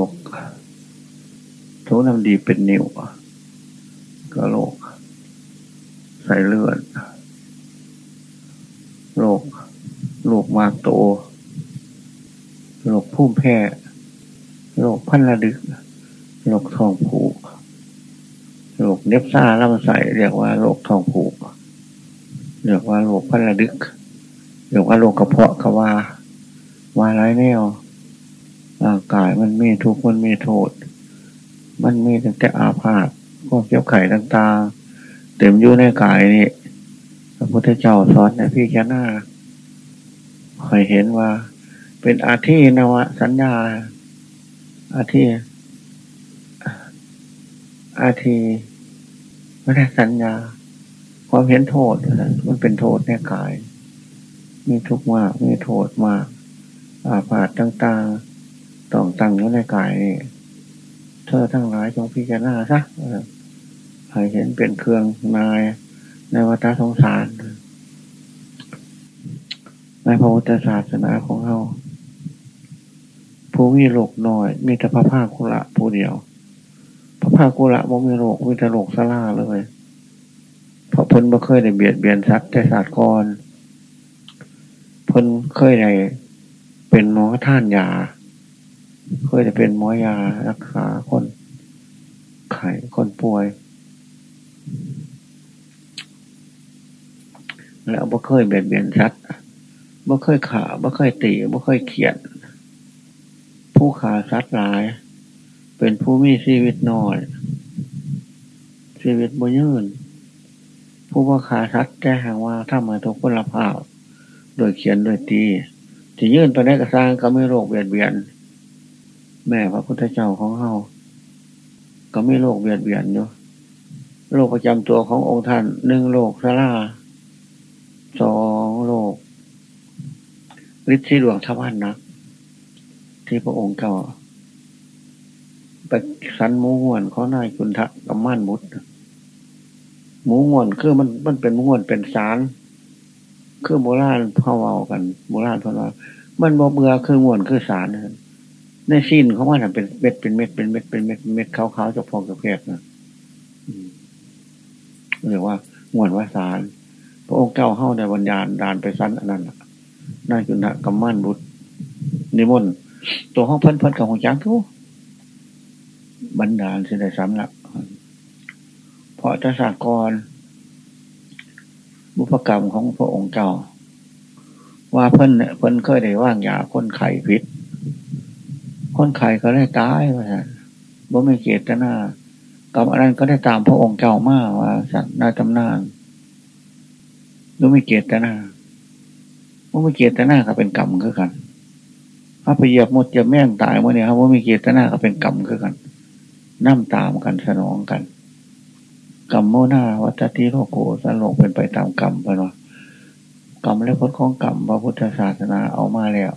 โรคทุกน้ำดีเป็นนิ่วก็โรคใส่เลือดโรคโรคมากโตโรคพุ่มแพ้โรคพันระดึกโรคท้องผูกโรคเน็บซ่าลำไส้เรียกว่าโรคท้องผูกเรียกว่าโรคพันระดึกเรียกว่าโรคกระเพาะกระวาวาไรแนว ร่างกายมันมีทุกข์มันมีโทษ มันมีตั้งแต่อาพาธพวกเกี่ยวไข่ต่างๆเต็มอยู่ในกายนี่พระพุทธเจ้าสอนในพี่แค่หน้าคอยเห็นว่า เป็นอาทินวะสัญญา อาทิอาทีไม่ได้สัญญา ความเห็นโทษมันเป็นโทษในกาย มีทุกข์มาก มีโทษมาก อาพาธต่างๆ ต้องตั้งอยู่ในกายนี่เธอทั้งหลายจงพิจารณาซะให้เห็นเป็นเครื่องนายในวัฏสงสารในพระพุทธศาสนาของเราผู้วิโลกน้อย มีแต่พระภาคคุระผู้เดียว พระภาคกุระบ่มีโรคมีแต่โรคสลาเลย เพราะพ้นบ่เคยได้เบียดเบียนสัตว์แต่ศาสตร์กรพ้นเคยได้เป็นหมอท่านยา เคยได้เป็นหมอยารักษาคนไข้คนป่วย แล้วบ่เคยเบียดเบียนสัตว์บ่เคยขาบ่เคยตีบ่เคยเขียน ผู้ขาสัตว์หลาย เป็นผู้มีชีวิตน้อยชีวิตบ่ยืนผู้ว่าขาชัดแก้หางว่าถ้ามาทุกคนละภาพโดยเขียนโดยตีที่ยื่นไปได้กระซ้างก็ไม่โรคเบียดเบียน แม่พระพุทธเจ้าของเฮาก็ไม่โรคเบียดเบียนอยู่โรคประจำตัวขององค์ท่านหนึ่งโรคสลาสองโรคฤทธิ์ที่ดวงทวารนักที่พระองค์เก่าไปสันมูง่วนเขานายคุณทะกับม่นมุดหมูง่วนคือมันมันเป็นมูง่วนเป็นสารคือโบราณพ่อเวากันโบราณพ่อว่ามันบอเบื่อคือง่วนคือสาร ในสิ้นเขาว่าเป็นเม็ดเป็นเม็ดเป็นเม็ดเป็นเม็ดเม็ดขาวๆจะพองจะแพกนะเรียกว่าง่วนว่าสารพระองค์เก้าเข้าในวิญญาณดานไปสั้นอันนั้นนายคุณทะกับม่านบุตรนิมนต์ตัวห้องเพิ่นเพิ่นกับของจังทุกบรรดาลสิได้สำหรับเพราะทศกร บุพกรรมของพระองค์เจ้า ว่าเพิ่นเพิ่นเคยได้ว่างยาคนไข้พิษ คนไข้ก็ได้ตายว่าสันบ่ไม่เจตนากรรมอะไรก็ได้ตามพระองค์เจ้ามาว่าสัตว์นาตำนานหรือไม่เจตนาว่าไม่เจตนาก็เป็นกรรมคือกันถ้าไปเหยียบมดจะแม่งตายเมื่อเนี่ยครับว่าไม่เจตนาก็เป็นกรรมคือกันน้ำตามกันสนองกันกรรมโมนาวัตติโลโกสโลกเป็นไปตามกรรมไปเนาะกรรมและผลของกรรมพระพุทธศาสนาเอามาแล้ว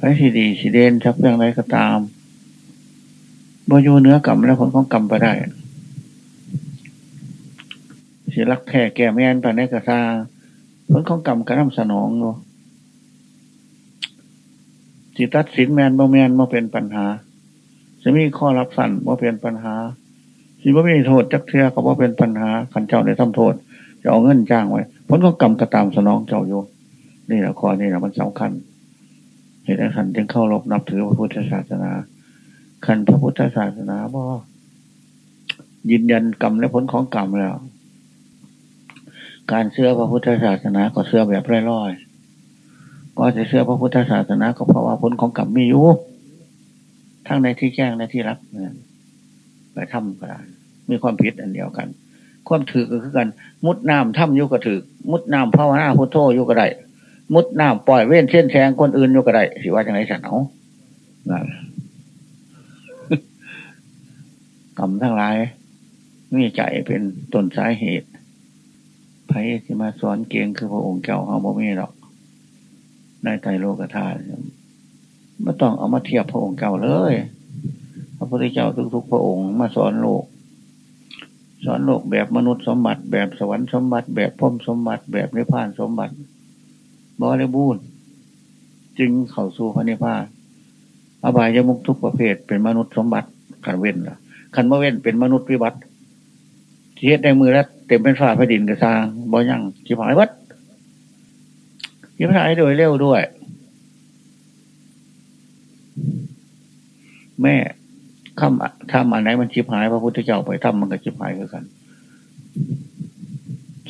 พระสิดีสิเดนชักเรื่องไรก็ตามบอยู่เนื้อกรรมและผลของกรรมไปได้สิรักแค่แก่แม่นไปในกระซาผลของกรรมกระทำสนองเนาะิตัดสินแมนบ่แมนมาเป็นปัญหาจะมีข้อรับสั่นว่เป็นปัญหาสิว่าม่โทษจักเทือก็ว่าเป็นปัญหาขันเจ้าได้ทำโทษจะเอาเงินจ้างไว้ผลก็กรรมกระตามสนองเจ้าโยนี่แหละข้อนี้แหละมันสำคัญ เหตุขันจึงเข้ารบนับถือพระพุทธศาสนาขันพระพุทธศาสนาบ่ยืนยันกรรมและผลของกรรมแล้ว การเชื่อพระพุทธศาสนาก็เชื่อแบบร่อยๆก็จะเชื่อพระพุทธศาสนาก็เพราะว่าผลของกรรมมีอยู่ทั้งในที่แจ้งและที่รับเนี่ยไปทำก็ได้มีความผิดอันเดียวกัน ความถือก็คือกัน มุดน้ำถ้ำยุกระถือมุดน้ำภาวนาพุทโธยุกระได มุดน้ำปล่อยเว้นเช่นแทงคนอื่นอยุกระได้สิว่าจังไรสันเอากรรมทั้งหลายมีใจเป็นต้นสาเหตุพระที่มาสอนเกียงคือพระองค์เจ้าเขาบ่มีหรอกในไตโลกธาตุไม่ต้องเอามาเทียบพระองค์เก่าเลย พระพุทธเจ้าทุกๆพระองค์มาสอนโลก สอนโลกแบบมนุษย์สมบัติ แบบสวรรค์สมบัติ แบบพรมสมบัติ แบบนิพพานสมบัติ บริบูรณ์จึงเข้าสู่พระนิพพานอบายมุกทุกประเภทเป็นมนุษย์สมบัติขันเว้นละขันมาเว้นเป็นมนุษย์วิบัติเทียดในมือแล้วเต็มเป็นฝ้าแผ่นดินกระซางบ่ยังจิบหายวัดจิบหายโดยเร็วด้วย แม่ข้ามทำอันไหนมันจิบหายพระพุทธเจ้าไปทำมันก็จิบหายคือกัน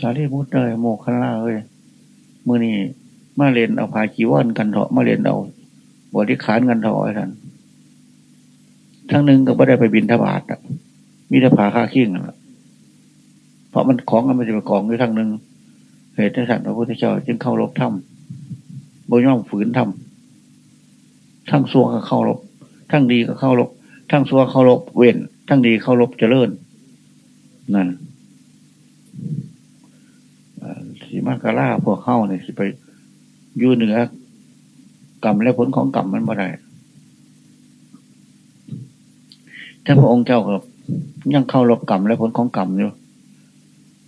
สารีบุตรเลยโมกขล่าเลยมือนี่ มาเรียนเอาพาจีวรกันเถาะมาเรียนเอาบริขารกันเถาะท่านทั้งหนึ่งก็ไม่ได้ไปบินทบาทอะมีแต่ผาค่าขิ้งเพราะมันของมันไม่จะไปกองด้วยทั้งหนึ่งเหตุที่สัตว์พระพุทธเจ้าจึงเข้ารบถ้ำบย่อมฝืนถ้ำทั้งซัวก็เข้ารบทั้งดีก็เข้ารบทั้งซัวเข้ารบเว้นทั้งดีเข้ารบเจริญนั่นสีมากราพวกเข้าเนี่ยสิไป ยู่เหนือกรรมและผลของกรรมมันบ่ได้ถ้าพระองค์เจ้ากับยังเข้ารบกรรมและผลของกรรมอยู่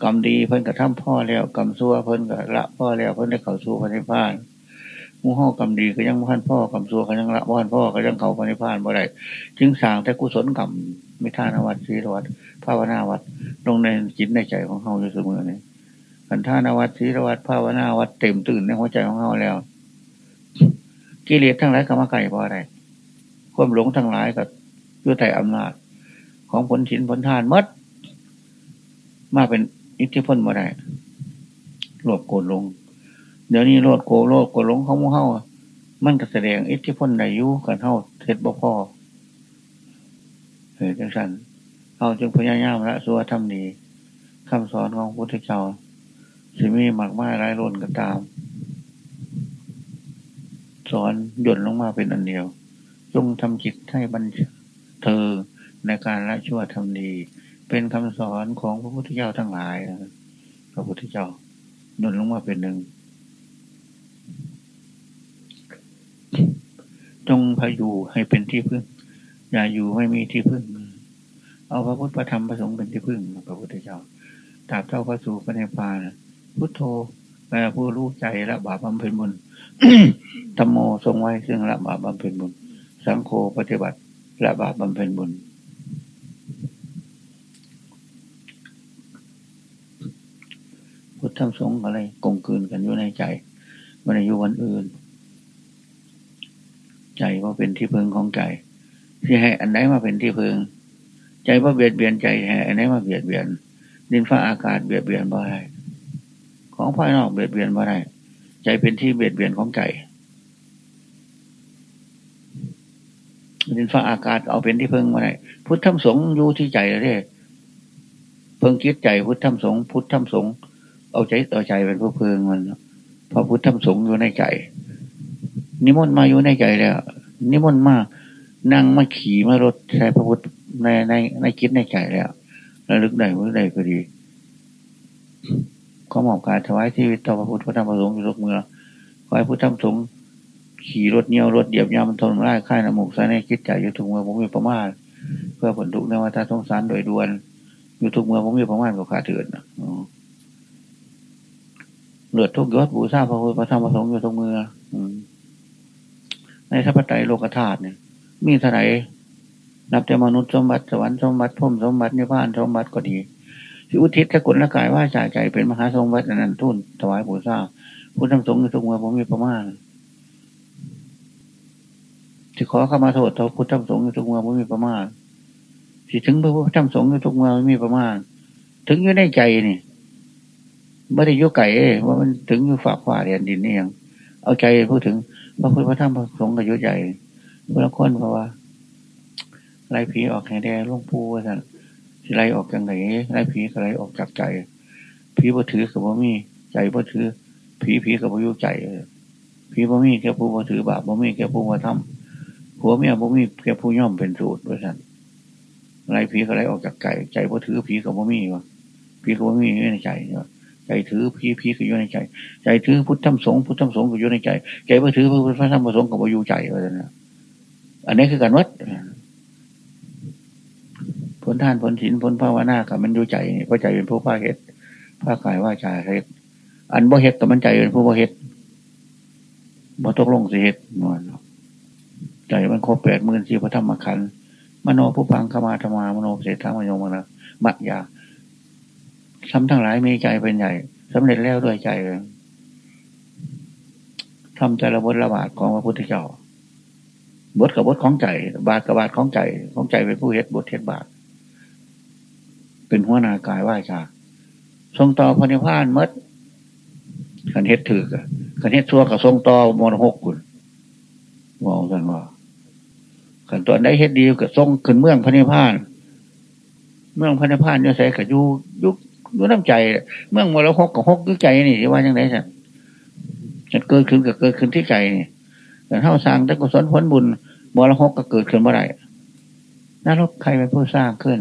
กรรมดีเพิ่นกระทำพ่อแล้วกรรมซัวเพิ่นกระละพ่อแล้วเพิ่นได้เข้าสู่พระนิพพานมูห้อกรรมดีก็ยังพันพ่อกรรมซัวก็ยังละพันพ่อก็ยังเข้าพระนิพพานบ่ได้จึงสร้างแต่กุศลกรรมไม่ท่านวัดศีลวัดภาวนาวัดลงในจิตในใจของเขาอยู่เสมอเนี่ย ขันท่านวัดศีลวัดภาวนาวัดเต็มตื่นในหัวใจของเขาแล้ว กิเลสทั้งหลายก็มาไก่เพราะอะไรความหลงทั้งหลายกับยื่แต่อำนาจ ของผลฉินผลทานมดมาเป็นอิทธิพลมาได้โลดโกรธลง เดี๋ยวนี้โลดโกโลดโกรธลงเขาโมเฮามันก็แสดงอิทธิพลในยุกันเท่าเทศบ่พ่อเฮ้ยจังสันเขาจึงพยายามละสัวทำดีคำสอนของพุทธเจ้า สิมีหมากไม้ร้ายร่นกันตาม สอนหย่นลงมาเป็นอันเดียว จงทำจิตให้บันเธอในการละชั่วทำดี เป็นคำสอนของพระพุทธเจ้าทั้งหลายพระพุทธเจ้าหย่นลงมาเป็นหนึ่ง จงพาอยู่ให้เป็นที่พึ่ง อย่าอยู่ไม่มีที่พึ่ง เอาพระพุทธพระธรรมพระสงฆ์เป็นที่พึ่งพระพุทธเจ้าตราบเท่าพระสูพระเนปานะ พุทโธแปลผู้รู้ใจละบาปบำเพ็ญบุญธรรมโมทรงไว้ซึ่งละบาปบำเพ็ญบุญ สังโฆปฏิบัติละบาปบำเพ็ญบุญ พุทธธรรมสงฆ์อะไรกลมกลืนกันอยู่ในใจมันอยู่วันอื่น ใจว่าเป็นที่พึงของใจ ที่ให้อันไหนมาเป็นที่พึง ใจว่าเบียดเบียนใจให้อันไหนมาเบียดเบียน ดินฟ้าอากาศเบียดเบียนบ่ได้ ของภายนอกเบียดเบียนบ่ได้ ใจเป็นที่เบียดเบียนของใจดินฟ้าอากาศเอาเป็นที่พิ่งมาได้พุทธธรรมสงฆ์อยู่ที่ใจเลยเพิ่งคิดใจพุทธธรรมสงฆ์พุทธธรรมสงฆ์เอาใจต่อใจเป็นผู้เพิ่งมันพอพุทธธรรมสงฆ์อยู่ในใจ นิมนต์มาอยู่ในใจแล้วนิมนต์มานั่งมาขี่มารถใช้พระพุทธในในในคิดในใจแล้วระลึกได้ว่าได้ก็ดี ขอมอบการถวายที่วิตต่อพระพุทธพระธรรมพระสงฆ์อยู่ทุกเมื่อขอให้พุทธธรรมสงฆ์ขี่รถเนียวรถเหยียบยามันทนไล่ค่ายน้ำมูกใส่ในคิดใจอยู่ทุกเมื่อผมมีประมาทเพื่อผลทุกในวัฏสงสารโดยด่วนอยู่ทุกเมื่อผมมีประมาทกับขาเถื่อนเลือดทุกยศบูชาพระพุทธพระธรรมพระสงฆ์อยู่ทุกเมื่อในทัพไตรโลกธาตุเนี่ย มีเท่าไหร่นับแต่มนุษย์สมบัติสวรรค์สมบัติพุ่มสมบัตินิพพานสมบัติก็ดี ที่อุทิศสกุลละกายว่าจ่ายใจเป็นมหาสมบัตินันทุนถวายบูชาพุทธธรรมสงฆ์ทุกเมื่อผมมีประมาทที่ขอเข้ามาโทษต่อพุทธธรรมสงฆ์ทุกเมื่อไม่มีประมาณสิถึงพระพุทธธรรมสงฆ์ทุกเมื่อไม่มีประมาณถึงอยู่ในใจนี่ไม่ได้ยุไก่ว่ามันถึงอยู่ฝากฝ่าเรียนดินนี่ยังเอาใจพูดถึงพระพุทธธรรมสงฆ์กับยุใจพระคนเพราะว่าไล่ผีออกแห่แดงล่วงพูว่าท่าน สิไล่ออกจากไหนไล่ผีก็ไล่ออกจากใจผีบ่ถือกับบ่มีใจบ่ถือ ผีผีกับบ่ยุใจผีบ่มีแค่ผู้บ่ถือบาปบ่มีแค่ผู้บ่ทำผัวเมียบ่มีเพียผู้ย่อมเป็นสูตรด้วยท่านไรผีก็ไรออกจากใจใจพอถือผีกับบ่มีวะผีกับบ่มีอยู่ในใจใจถือผีผีก็อยู่ในใจ ใจถือพุทธธรรมสงฆ์พุทธธรรมสงฆ์ก็อยู่ในใจ ใจพอถือพระพุทธธรรมสงฆ์กับบ่อยู่ใจเลยนะอันนี้คือการวัด ลท่านผลศีลผลภาวนากับมันอยู่ใจเพราะใจเป็นผู้พาเหตุพากายว่าชาเหตุอันบ่เหตุกับมันใจเป็นผู้บ่เหตุบ่ตกลงสิเหตุนวลใจมันครบแปดหมื่นสี่พระธรรมขันธ์มโนผู้พังขมาธรรมามโนเศรษฐามโยมนะมัดยาซ้ำทั้งหลายมีใจเป็นใหญ่สำเร็จแล้วด้วยใจทำใจระบดระบาดของพระพุทธเจ้าบทกับบทของใจ บาทกับบาทของใจ ของใจเป็นผู้เฮ็ดบทเฮ็ดบาท เป็นหัวหน้ากายว่าจาทรงต่อพระนิพพานมดขันเฮ็ดถือขันเฮ็ดชั่วกับทรงต่อมรหกคุณมองกันว่าขันตัวได้เฮ็ดดีกับทรงขึ้นเมืองพระนิพพาน เมืองพระนิพพานจะใส่กับยุยุกยุน้ำใจ เมืองมรหกกับหกยุใจนี่ว่าอย่างไรสักเกิดขึ้นกับเกิดขึ้นที่ใจนี่แต่เท่าสร้างแต่กุศลผลบุญมรหกก็เกิดขึ้นเมื่อไหร่นรกใครเป็นผู้สร้างขึ้น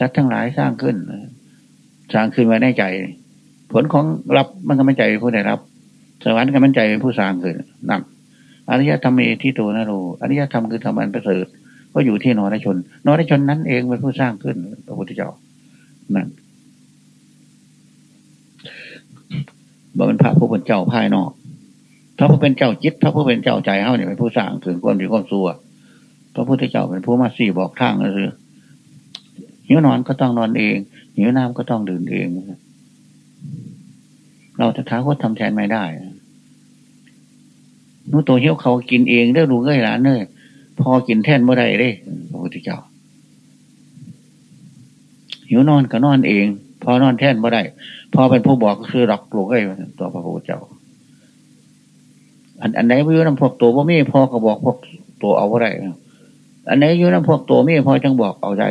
ชัดทั้งหลายสร้างขึ้น สร้างขึ้นไว้ในใจ ผลของรับมันก็ไม่ใจผู้ได้รับ สวรรค์ก็มันใจเป็นผู้สร้างขึ้นนั่นอริยธรรมเอที่ตัวนรูอริยธรรมคือธรรมันประเสริฐก็อยู่ที่นรชนนรชนนั้นเองเป็นผู้สร้างขึ้นพระพุทธเจ้านั่นบ่เป็นพระผู้เป็นเจ้าภายนอกพระผู้เป็นเจ้าจิตพระผู้เป็นเจ้าใจเขาเนี่ยเป็นผู้สร้างถึงความดีความซัวพระพุทธเจ้าเป็นผู้มาสี่บอกทางก็คือ หิวนอนก็ต้องนอนเอง หิวน้ำก็ต้องดื่มเอง เราจะท้าว่าทำแทนไม่ได้นู้ตัวเหี้ยวเขากินเองได้รู้เงยหลานเนยพอกินแทนเมื่อไรได้พระพุทธเจ้า หิวนอนก็นอนเอง พอนอนแทนเมื่อไรพอเป็นผู้บอกก็คือหลอกหลวงเอ้ตัวพระพุทธเจ้า อันอันไหนวิวน้ำพวกตัวว่ามีพอก็บอกพวกตัวเอาอะไรอันไหนอยู่น้ำพวกตัวมีพอจังบอกเอาได้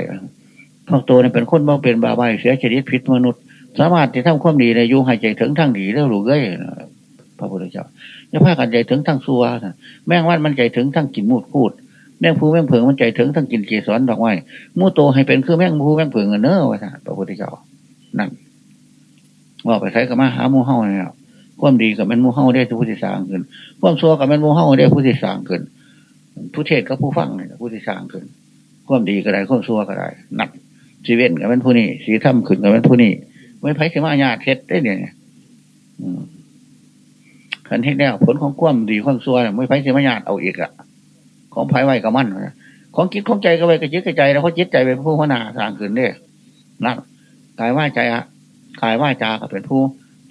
พวกตัวนี่เป็นคนบ้าเป็นบาใบเสียชีวิตพิษมนุษย์ สามารถที่ทำความดีในยุหายใจถึงทั้งดีแล้วหรือเอ้ยพระพุทธเจ้าจะพากันใจถึงทั้งซัวแม่งวันมันใจถึงทั้งกินมูดพูด แม่งภูแม่งเผิงมันใจถึงทั้งกินเกสรดอกไม้มูโตให้เป็นคือแม่งภูแม่งเผิงเนอวะพระพุทธเจ้านั่นว่าไปใช้กับมาหามูเฮาเนี่ยความดีกับมันมูเฮาได้ผู้ที่สร้างขึ้นความชั่วกับมันมูเฮาได้ผู้ที่สร้างขึ้นผู้เทศก็ผู้ฟังเนี่ยผู้ที่สร้างขึ้นความดีก็ได้ความชั่วก็ได้นั กชีวิตกับมันผู้นี้สีถ้ำขึ้นกับมันผู้นี้ไม่ไพ่ถึงมาญาติเทศได้เนี่ยขันเทศแล้วผลของความดีความชั่วไม่ไพ่ถึงมาญาติเอาอีกอะของไพ่ไว้กับมั่นของคิดของใจก็ไว้กับจิตกับใจแล้วเขาจิตใจเป็นผู้พัฒนาสร้างขึ้นเนี่ยนักกายว่าใจอะกายว่าจาก็เป็นผู้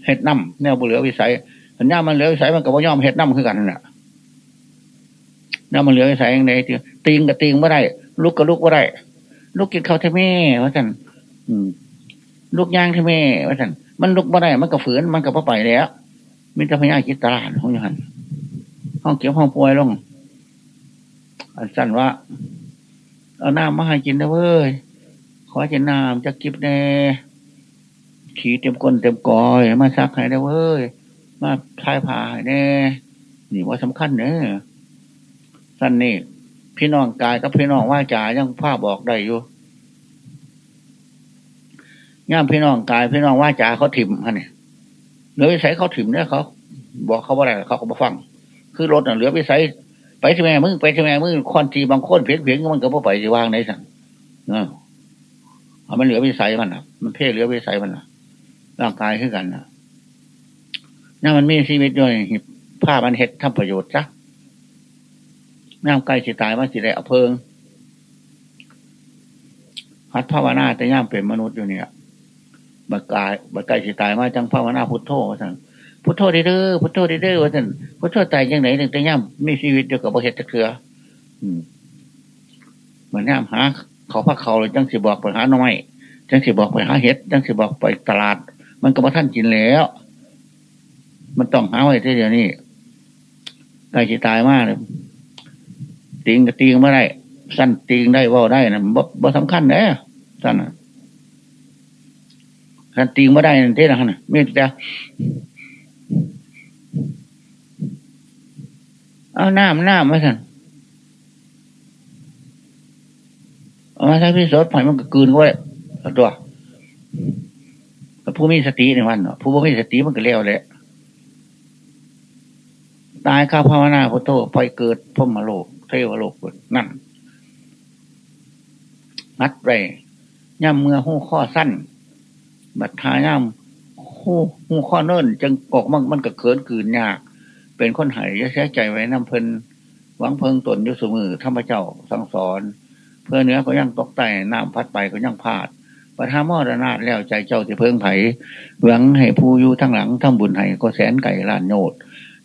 เห็ดน้ำแนวบุเหลือวิสัยสัญญามันเหลือวิสัยมันกับว่ายอมเห็ดน้ำคือกันน่ะน้ำมันเหลือวิสัยอย่างไรตีงกับตีงไม่ได้ลุกกับลุกไม่ได้ ลุกกินข้าวที่แม่ว่าสันลุกย่างที่แม่ว่าสันมันลุกไม่ได้มันก็ฝืนมันก็พอไปแล้วมิตรพญาคิดตลาดห้องยันห้องเกี่ยวห้องป่วยลงอันสั่นว่า เอาน้ำมาให้กินนะเว้ย ขอจะน้ำจะกิบแน่ขี่เต็มก้นเต็มกอยมาซักให้ได้เว้ย มาทายผ่าแน่นี่ว่าสำคัญเนอะสั้นนี่ พี่น้องกายกับพี่น้องว่าจ่ายังภาพบอกได้อยู่ย่ามพี่น้องกายพี่น้องว่าจ่าเขาถิ่มฮะเนี่ยเหลือวิสัยเขาถิ่มเนี่ยเขา บอกเขาว่าอะไรเขาก็มาฟัง คือรถเหลือวิสัยไปที่แม่มึงไปที่แม่มึงคอนทีบางคนเพียงเพียงมันก็พอไปจะว่างไหนสั่งเออมันเหลือวิสัยมันอะ มันเพ่เหลือวิสัยมันอะ ร่างกายขึ้นกันนะนั่นมันมีชีวิตด้วยผ้ามันเห็ดทำประโยชน์จ้ะ น้ำใกล้สิตายมันสิได้อเพิงหัดภาวนาแต่ย่ามเป็นมนุษย์อยู่เนี่ยบักายบักใกล้สิตายมาจังภาวนาพุทโธสั่งพุทโธดีเด้อพุทโธดีเด้อว่าสั่งพุทโธตายยังไหนหนึ่งแต่ย่ามมีชีวิตเดียวกับประเทศตะเคือเหมือนย่ามหาเขาพักเขาเลยจังสิบอกไปหาหน่อยจังสิบอกไปหาเห็ดจังสิบอกไปตลาด มันก็มาท่านกินแล้ว มันต้องหาไว้ที่เดียวนี้ใกล้จะตายมากเลย ตีงก็ตีงไม่ได้ สั้นตีงได้ว่าได้นะบ่บ่สำคัญเลยสั้นสั้นตีงไม่ได้นั่นเท่านั้นไม่แต่เอาน้ำน้ำมาสั่นเอามาใช้พิสดผ่อยมันก็กืนไว้ตัวผู้มีสติในวันผู้ไม่มีสติมันก็เลี้ยวเลยตายข้าภาวนาพุทโธไปเกิดพมโลก เทวโลกนั่นนัดไปย่ำเมื่อหูข้อสั้น บัดทาย่ำหูหูข้อเนิ่นจึงกอกมันมันก็เขินกืนยาก เป็นคนหายจะใช้ใจไว้น้ำเพลินหวังเพิงตนยุสมือธรรมเจ้าสั่งสอน เพื่อเนื้อก็ยังตกแต่น้ำพัดไปก็ยังพลาดประทามอรนาดแล้วใจเจ้าจะเพิ่งไผ่หวังให้ผู้อยู่ทั้งหลังทำบุญให้ก็แสนไก่ลานโยด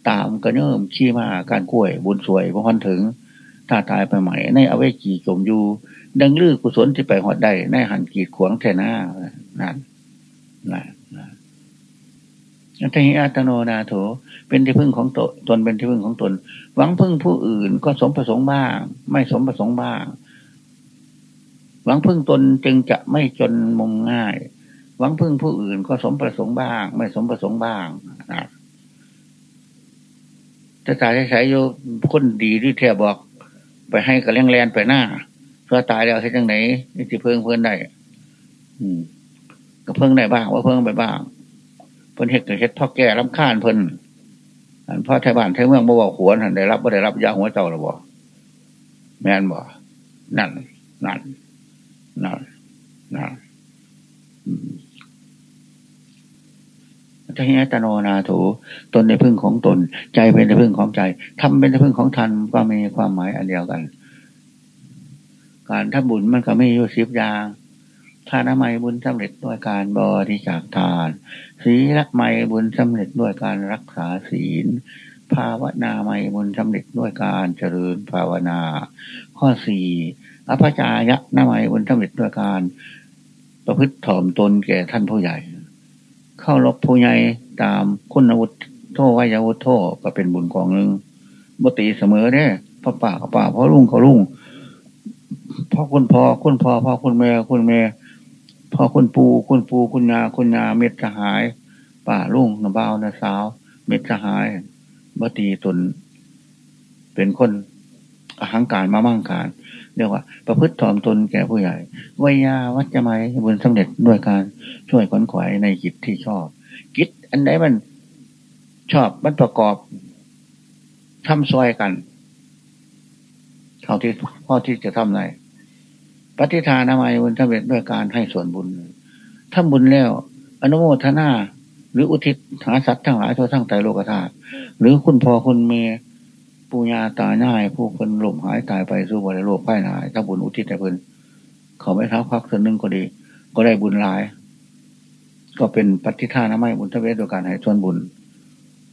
ตามกระเนิ่มขี้มาการกล้วยบุญสวยพอถึง ถ้าตายไปใหม่ ในอเวจีจมอยู่ ดังลือกุศลที่ไปหอดได้ ในหันกีดขวงแทนานั่นนั่นอัตหิอัตโนนาโถ เป็นที่พึ่งของตนตนเป็นที่พึ่งของตน หวังพึ่งผู้อื่นก็สมประสงค์บ้าง ไม่สมประสงค์บ้าง หวังพึ่งตนจึงจะไม่จนมุมง่าย หวังพึ่งผู้อื่นก็สมประสงค์บ้าง ไม่สมประสงค์บ้างนะจะตายใช้โยคนดีที่แทบบอก ไปให้กับเลี้ยงแลนไปหน้าเพื่อตายแล้วใช้จังไหนนี่สิเพิ่งเพิ่นได้อืมก็เพิ่งได้บ้างว่าเพิ่งไปบ้างเพิ่นเห็ดเห็ดพ่อแก่ลำค้านเพิ่นอันพ่อไทยบ้านไทยเมืองบ่บอกหัวนั่นได้รับบ่ได้รับยาหัวเจ้าหรือบ่แม่นบ่นั่นนั่นนั่นนั่น ทหิตโนนาถูตนในพึ่งของตน ใจเป็นในพึ่งของใจทำเป็นในพึ่งของทันก็มีความหมายอันเดียวกัน การทำบุญมันก็ไม่ยุ่สิบอย่างทานไมบุญสำเร็จด้วยการบริจาคทาน ศีลไมบุญสำเร็จด้วยการรักษาศีล ภาวนาไมบุญสำเร็จด้วยการเจริญภาวนา ข้อสี่อภจายะนาไมบุญสำเร็จด้วยการประพฤติถ่อมตนแก่ท่านผู้ใหญ่ เข้ารบผู้ใหญ่ตามคุณอาวุฒิโทวายวุฒิโทก็เป็นบุญกองหนึ่งบตีเสมอเนี่ยพ่อป่าพ่อป่าพ่อลุงเขาลุงพ่อคุณพ่อคุณพ่อพ่อคุณแม่คุณแม่พ่อคุณปูคุณปูคุณนาคุณนาเม็ดสหาย ป่าลุ่งนบ่าวนาสาว เม็ดสหายบตีตนเป็นคนอาหังการมามั่งการ เรียกว่า ประพฤติถ่อมตนแก่ผู้ใหญ่วิยาวัจจะไมบุญสำเร็จด้วยการช่วยขนขวายในกิจที่ชอบ กิจอันไหนมันชอบมันประกอบทำซอยกันเท่าที่พ่อที่จะทำไรปฏิทานามัยบุญสำเร็จด้วยการให้ส่วนบุญถ้าบุญแล้ว อนุโมทนาหรืออุทิศหาสัตว์ทั้งหลายทั่วทั้งใจโลกธาตุหรือคุณพ่อคุณเมย์ ปุญญาตาหน้าผู้คนหลมหายตายไปสู่บริโลกพ่ายหายถ้าบุญอุทิศแต่เพิ่นเขาไม่ท้าพักส่วนหนึ่งก็ดี ก็ได้บุญหลาย ก็เป็นปฏิท่านามัยบุญทเวทโดยการให้ส่วนบุญ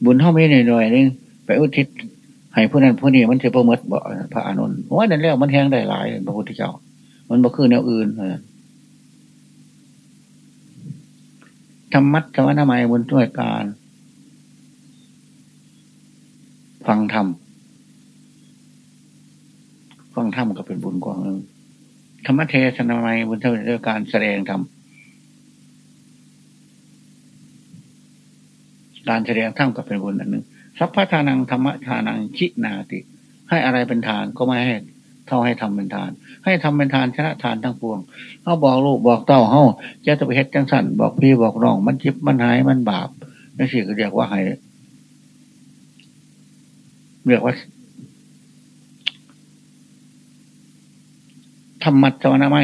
บุญเท่าไม่หน่อยนึงไปอุทิศให้ผู้นั้นผู้นี้มันจะประมิดบ่พระอนุนว่านั่นแล้วมันแห้งได้หลาย พระพุทธเจ้า มันบ่คือแนวอื่นธรรมัตธรรมนามัยบนด้วยการ ฟังธรรม ฟังธรรมก็เป็นบุญกว่านึงธรรมเทศนามัยบนด้วยการแสดงธรรมการแสดงธรรมก็เป็นบุญอันหนึ่งสัพพทานังธรรมทานังชินาติ ให้อะไรเป็นทานก็ไม่ให้เท่าให้ทำเป็นทาน ให้ทำเป็นทานชนะทานทั้งปวงเขาบอกลูกบอกเต้าเขาจะจะไปเฮ็ดจังสันบอกพี่บอกน้อง มันจิบมันหายมันบาปนั่นสิก็เรียกว่าให้เรียกว่า ธรรมะจวนาไม่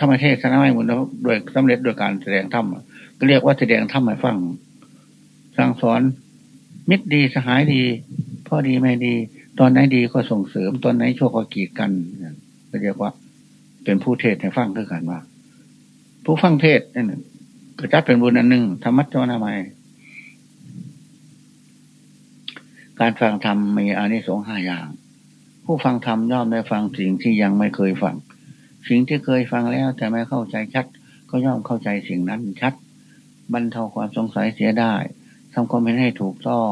ธรรมเทศนาไม่หมดแล้วโดยสำเร็จโดยการแสดงธรรมก็เรียกว่าแสดงธรรมให้ฟังสั่งสอน มิตรดีสหายดี พ่อดีไม่ดี ตอนไหนดีก็ส่งเสริม ตอนไหนชั่วก็กีดกันก็เรียกว่า เป็นผู้เทศให้ฟังด้วยกันว่า ผู้ฟังเทศนั่นก็จัดเป็นบุญอันหนึ่งธรรมะจ้าหน้าไม่การฟังธรรมมีอานิสงส์ห้าอย่าง ผู้ฟังธรรมย่อมได้ฟังสิ่งที่ยังไม่เคยฟัง สิ่งที่เคยฟังแล้วแต่ไม่เข้าใจชัด ก็ย่อมเข้าใจสิ่งนั้นชัด บรรเทาความสงสัยเสียได้ทำความเห็นให้ถูกต้อง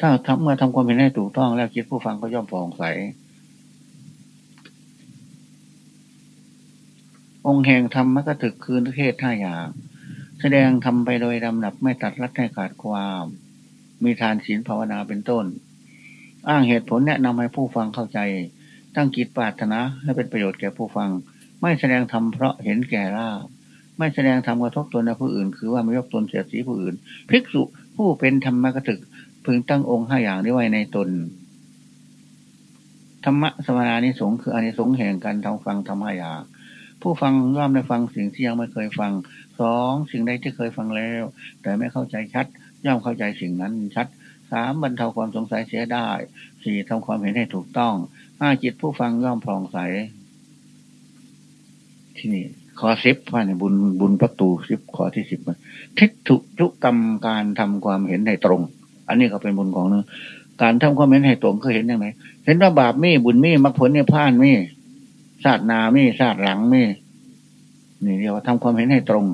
ถ้าทำเมื่อทำความเห็นให้ถูกต้อง แล้วคิดผู้ฟังก็ย่อมผ่องใส องค์แห่งธรรมก็ถึกคืนเทศท่าอย่าง แสดงทำไปโดยลำดับไม่ตัดรัดให้ขาดความ มีทานศีลภาวนาเป็นต้น อ้างเหตุผลแนะนำให้ผู้ฟังเข้าใจตั้งกิจปรารถนาให้เป็นประโยชน์แก่ผู้ฟัง ไม่แสดงธรรมเพราะเห็นแก่ลาบไม่แสดงธรรมกระทบตนในผู้อื่น คือว่าไม่ยกตนเสียสีผู้อื่น ภิกษุผู้เป็นธรรมกถึก พึงตั้งองค์ห้าอย่างนี้ไว้ในตน ธรรมะสมานิสงคืออานิสงส์แห่งการทำฟังธรรมะอย่าง ผู้ฟังย่อมได้ฟังสิ่งที่ยังไม่เคยฟังสองสิ่งใดที่เคยฟังแล้ว แต่ไม่เข้าใจชัด ย่อมเข้าใจสิ่งนั้นชัดสามบรรเทาความสงสัยเสียได้สี่ทำความเห็นให้ถูกต้องห้าจิตผู้ฟังย่อมพลองใส ที่นี่ข้อสิบว่าในบุญบุญประตูสิบข้อที่สิบมันทิฏฐุทุกรรมการทำความเห็นให้ตรง อันนี้ก็เป็นบุญของเนื้อการทำความเห็นให้ตรงเคยเห็นยังไงเห็นว่าบาปมีบุญมีมรรคผลเนี่ยพลานมีศาสนามีศาสตร์หลังมีนี่เรียกว่าทำความเห็นให้ตรง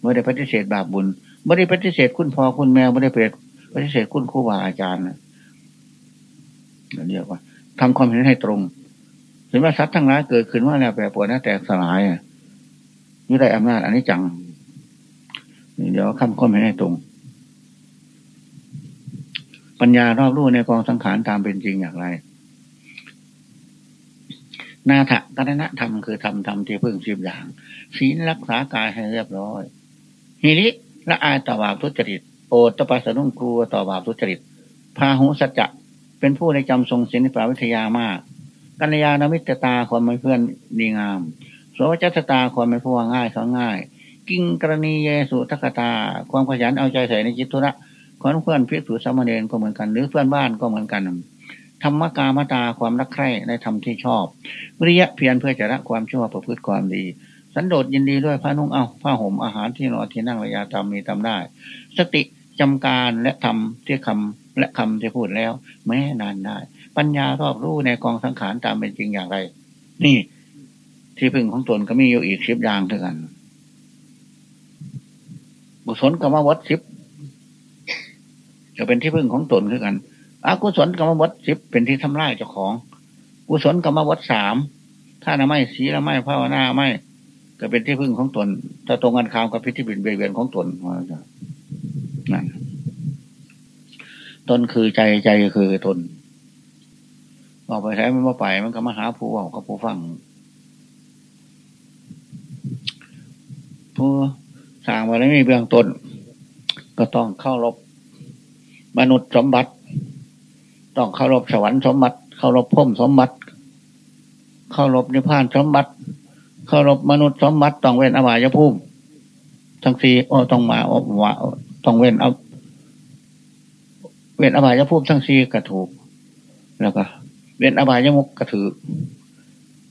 ไม่ได้ปฏิเสธบาปบุญไม่ได้ปฏิเสธคุณพ่อคุณแม่ไม่ได้ปฏิเสธคุณครูบาอาจารย์เรียกว่าทำความเห็นให้ตรง เห็นว่าทรัพย์ทั้งหลายเกิดขึ้นว่าแล้วแปรปรวนแตกสลายไม่ได้อำนาจอันนี้จังเดี๋ยวคำความเห็นให้ตรง ปัญญารอบรู้ในกองสังขารตามเป็นจริงอย่างไร นาถกรณธรรมคือทำทำที่พึ่งสิบอย่างศีลรักษากายให้เรียบร้อยฮิริละอายต่อบาปทุจริต โอตปัสสนุ่งกลัวต่อบาปทุจริตพาหุสัจจะเป็นผู้ในจำทรงศิลปวิทยามาก กัญญาณมิตรตาความไม่เพื่อนดีงามโสจัตตาความไม่พูดง่ายสอนง่าย กิ้งกรณีเยสุทักตา ความขยันเอาใจใส่ในจิตธุระคนเพื่อนพิสูจสมณเณรก็เหมือนกัน หรือเพื่อนบ้านก็เหมือนกันธรรมกามตาความรักใคร่ในธรรมที่ชอบวิริยะเพียรเพื่อจะละความชั่วประพฤติความดี สันโดษยินดีด้วยผ้านุ่งเอาผ้าห่มอาหารที่นอนที่นั่งระยะตามมีตามได้ สติจำการและทำที่คำและคำที่พูดแล้ว แม้นานได้ ปัญญารอบรู้ในกองสังขารตามเป็นจริงอย่างไร นี่ที่พึ่งของตนก็มีอยู่อีกสิบอย่างเท่ากันบุศลกรรมวัดสิบจะเป็นที่พึ่งของตนคือกันอากุศลกรรมวัดสิบเป็นที่ทำลายเจ้าของ กุศลกรรมวัดสามถ้านะไม่สีละไม่ภาวนาไม่ก็เป็นที่พึ่งของตน ถ้าตรงกันข้ามกับพิธีบินเบียนของตนนั่นตนคือใจใจคือตน ออกไปใช้มันมาไป มันก็มาหาผู้บอกกับผู้ฟังผู้สร้างมาแล้วมีเบื้องต้น ก็ต้องเข้ารบมนุษย์สมบัติ ต้องเข้ารบสวรรค์สมบัติ เข้ารบพุ่มสมบัติ เข้ารบนิพพานสมบัติ เข้ารบมนุษย์สมบัติ ต้องเว้นอบายภูมิทั้งสี่โอ้ต้องมาอบว่าต้องเว้นเอาเว้นอบายภูมิทั้งสี่กระถูกแล้วก็ เว้นอบายมุกกระถือ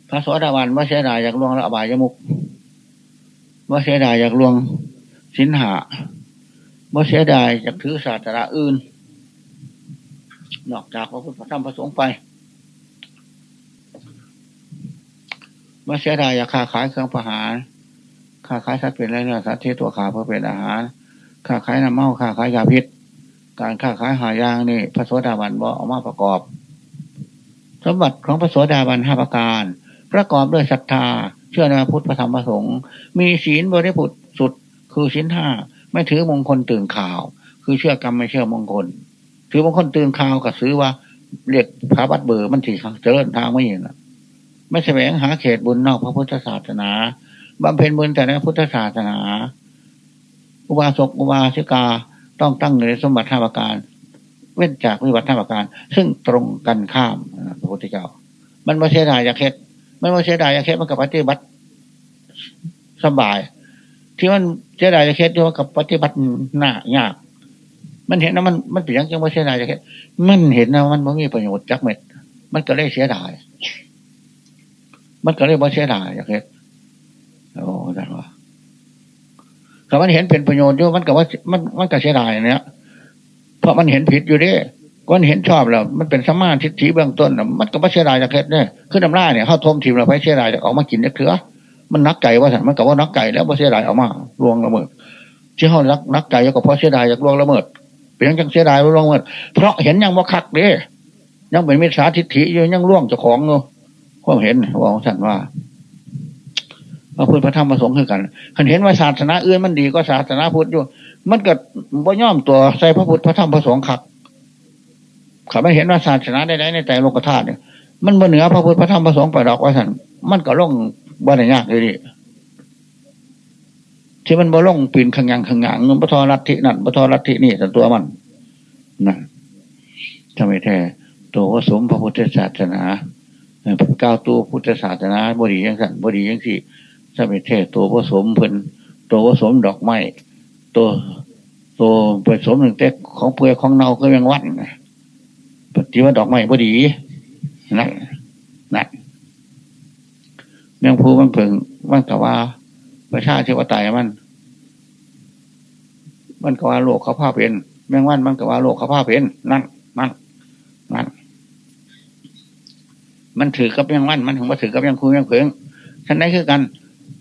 พระสวัสดิวันว่าเสียดายอยากลวงแล้วอบายมุกว่าเสียดายอยากลวงสินหาว่าเสียดายอยากถือศาสตราอื่น นอกจากพระพุทธธรรมพระสงฆ์ไปว่าเสียดายอยากค้าขายเครื่องประหารค้าขายสัตว์เป็นไรเนื้อสัตว์ที่ตัวขาเพื่อเป็นอาหารค้าขายน้ำเมาค้าขายยาพิษ การค้าขายหายางนี่พระโสดาบันบอกออกมาประกอบ สมบัติของพระโสดาบันห้าประการ ประกอบด้วยศรัทธา เชื่อในพุทธพระธรรมพระสงฆ์มีศีลบริพุทธสุด คือศีลห้าไม่ถือมงคลตื่นข่าว คือเชื่อกรรมไม่เชื่อมงคล ถือมงคลตื่นข่าวก็ซื้อว่าเรียกพระบัดเบอร์มันถี่เจริญทางไม่เห็นไม่แสวงหาเขตบุญนอกพระพุทธศาสนาบำเพ็ญบุญแต่ในพุทธศาสนา อุบาสกอุบาสิกาต้องตั้งในสมบัติห้าประการ เว้นจากวิบัติห้าประการ ซึ่งตรงกันข้ามพระพุทธเจ้า มันไม่เสียดายยาเคสมันไม่เสียดายยาเคสมันกับปฏิบัติสบาย ที่มันเสียดายยาเคสด้วยกับปฏิบัติหน้ายาก มันเห็นนะมันมันเป็นยังจังว่าเสียดายยาเคสมันเห็นนะมันไม่มีประโยชน์จักเม็ด มันก็เลยเสียดาย มันก็เลยว่เสียดายยาเคสโอ้ได้ว่าถ้ามันเห็นเป็นประโยชน์อยู่มันก็ว่ามันมันก็เสียดายเนี่ย ราะมันเห็นผิดอยู่ดิก็เห็นชอบแล้ว มันเป็นสมาธิทิเบื้องต้นมันก็ไม่เสียดายจากเฮ็ดเนี่ยขึ้นน้ำล่าเนี่ยเข้าทมทีมเราไปเสียดายจะออกมากินเนี่ยเถือมันนักไก่ว่าสันมันก็ว่านักไก่แล้วไม่เสียดายออกมาลวงละเมิดที่เขานักนักไก่ก็เพราะเสียดายจากลวงละเมิดเป็นยังเสียดายลวงละเมิดเพราะเห็นยังว่าคักเด้ยังเป็นมิจฉาทิฏฐิอยู่ยังล่วงเจ้าของเนาะความเห็นว่าสันว่าพระพุทธพระธรรมพระสงฆ์คือกันคันเห็นว่าศาสนาอื่นมันดีก็ศาสนาพุทธอยู่ มันเก็บ่ย่อมตัวใส่พระพุทธพระธรรมพระสงฆ์ขัดขาไม่เห็นว่าศาสนาใดๆในแต่โลกธาตุเนี่ยมันบนเหนือพระพุทธพระธรรมพระสงฆ์ไปดอกว่าสันมันก็ล่องบ่ได้ยากเลยดิที่มันบ่ล่องปีนขังยังขังงางเงินปทอรัฐินั่นปทอรัฐินี่แต่ตัวมันนั่นทำไมแท้ตัวผสมพระพุทธศาสนาก้าวตัวพุทธศาสนาบดียังสันบดียังสี่ถ้าเป็นเทศตัวผสมเพิ่นตัวผสมดอกไม้ ตัวตัวผสมหนึ่งแต่ของเปลือยของเน่าก็ยังวัดปฏิวัติดอกไม้พอดีนั่นนั่นเมืองภูมันเพิ่งมันกว่า ประชาธิปไตยมัน มันกว่าโลกเขาผ้าเป็นแมงวันมันกว่าโลกเขาผ้าเป็นนั่นนั่นนั่นมันถือกับยังวันมันถึงมาถือกับยังคูยังเพิงฉันได้คือกัน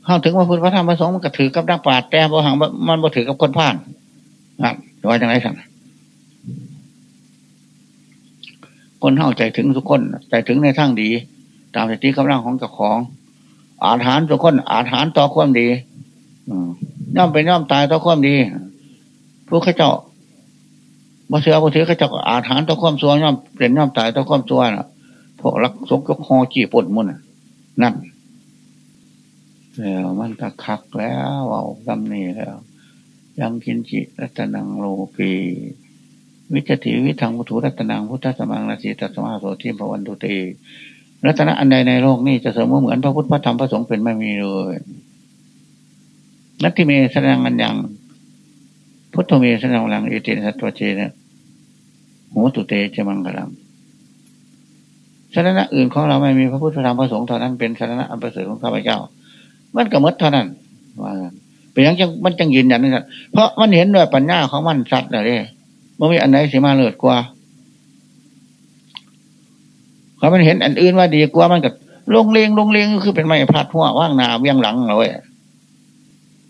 เข้าถึงว่าพุทธพระธรรมพระสงฆ์มันก็ถือกับนักปราชญ์แต่บ่หังมันบ่ถือกับคนผ่านครับว่าจังไรสั่งคนเข้าใจถึงทุกคนใจถึงในทางดี ตามสติกำลังของเจ้าของ อาหารทุกคน อาหารต่อความดีย่อมเป็นย่อมตายต่อความดีผู้ข้าเจ้าบ่เสือบ่ถือข้าเจ้าอาหารต่อความซัวย่อมเป็นย่อมตายต่อความซัวน่ะพวกรักสกยกคอจีปดมุนนั่น แล้วมันตะคักแล้วเอากำนี่แล้ว ยังกินจิรัตนังโลกีวิจติวิทังพุทุรัตนังพุทธสมังนาสีตัสมาโสทิพวันตุเตรัตนะอันใดในโลกนี้จะเสมอเหมือนพระพุทธพระธรรมพระสงฆ์เป็นไม่มีเลยนัตติเมแสดงอันยังพุทธเมแสดงลังเอติสัตวเจนะหูตุเตจะมังกลังสารณะอื่นของเราไม่มีพระพุทธธรรมพระสงฆ์เท่านั้นเป็นสารณะอันประเสริฐของข้าพเจ้า มันก็มดเท่านั้นว่าเป็นยังจังมันจังยืนยันนี่เพราะมันเห็นด้วยปัญญาของมันสัตว์เลยมันมีอันไหนสิมาเลิศกว่าเขามันเห็นอันอื่นว่าดีกว่ามันก็ลงเลงลงเลงก็คือเป็นไม้พลาดหัวว่างนาเวียงหลังเลย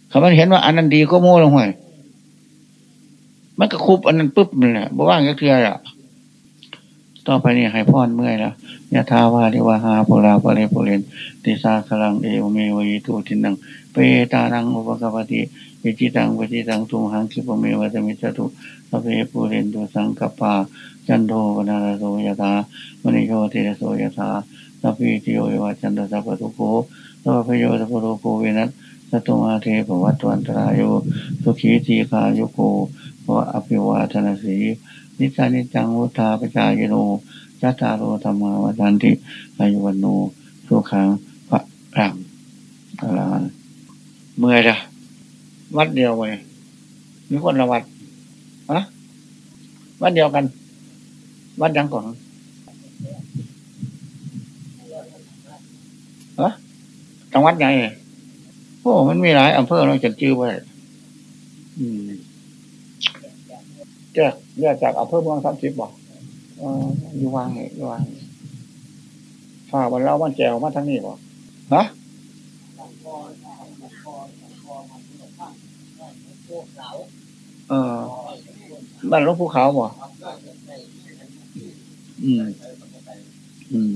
เขามันเห็นว่าอันนั้นดีก็โม่ลงห้วยมันก็คุบอันนั้นปุ๊บเลยบ่ว่างก็คืออะ ต่อไปนี่ให้พ่อนเมื่อยแล้วยะทาวาริวาหาปุราปะเรปุเรนติสาคลังเอวเมวิตุทินังเปตานังอุปกปติวิจิตังวิจิตังตุมหังคิปเมวัตมิจตุสเพปุเรนตุสังกปาจันโทวนาโสยถามณิโยติโสยถาสัพพิติโยวาจันตสัพพทุโกสัพพโยสัพพโลโกเวนัสสตุมาเทปวัตวันตรายโยสุขีตีคาโยโกวะอภิวาทนาสี นิจานิจังวุธาปจายโนจัตตาโรธรรมาวันติอายุวันโนสุขังพระรังอะไรเมื่อยจ้ะวัดเดียวไว้มีคนละวัดฮะวัดเดียวกัน วัดยังก่อนฮะจังหวัดใหญ่โอ้มันมีหลายอำเภอเราจะจื้อไว้อืมแยก แยกจากอำเภอเมืองสามสิบบอกอยู่วางเหอยู่วางฝ่าวันเล่าวันแจวมาทั้งนี้บอกฮะเออบ้านลงภูเขาบ่อืม อืม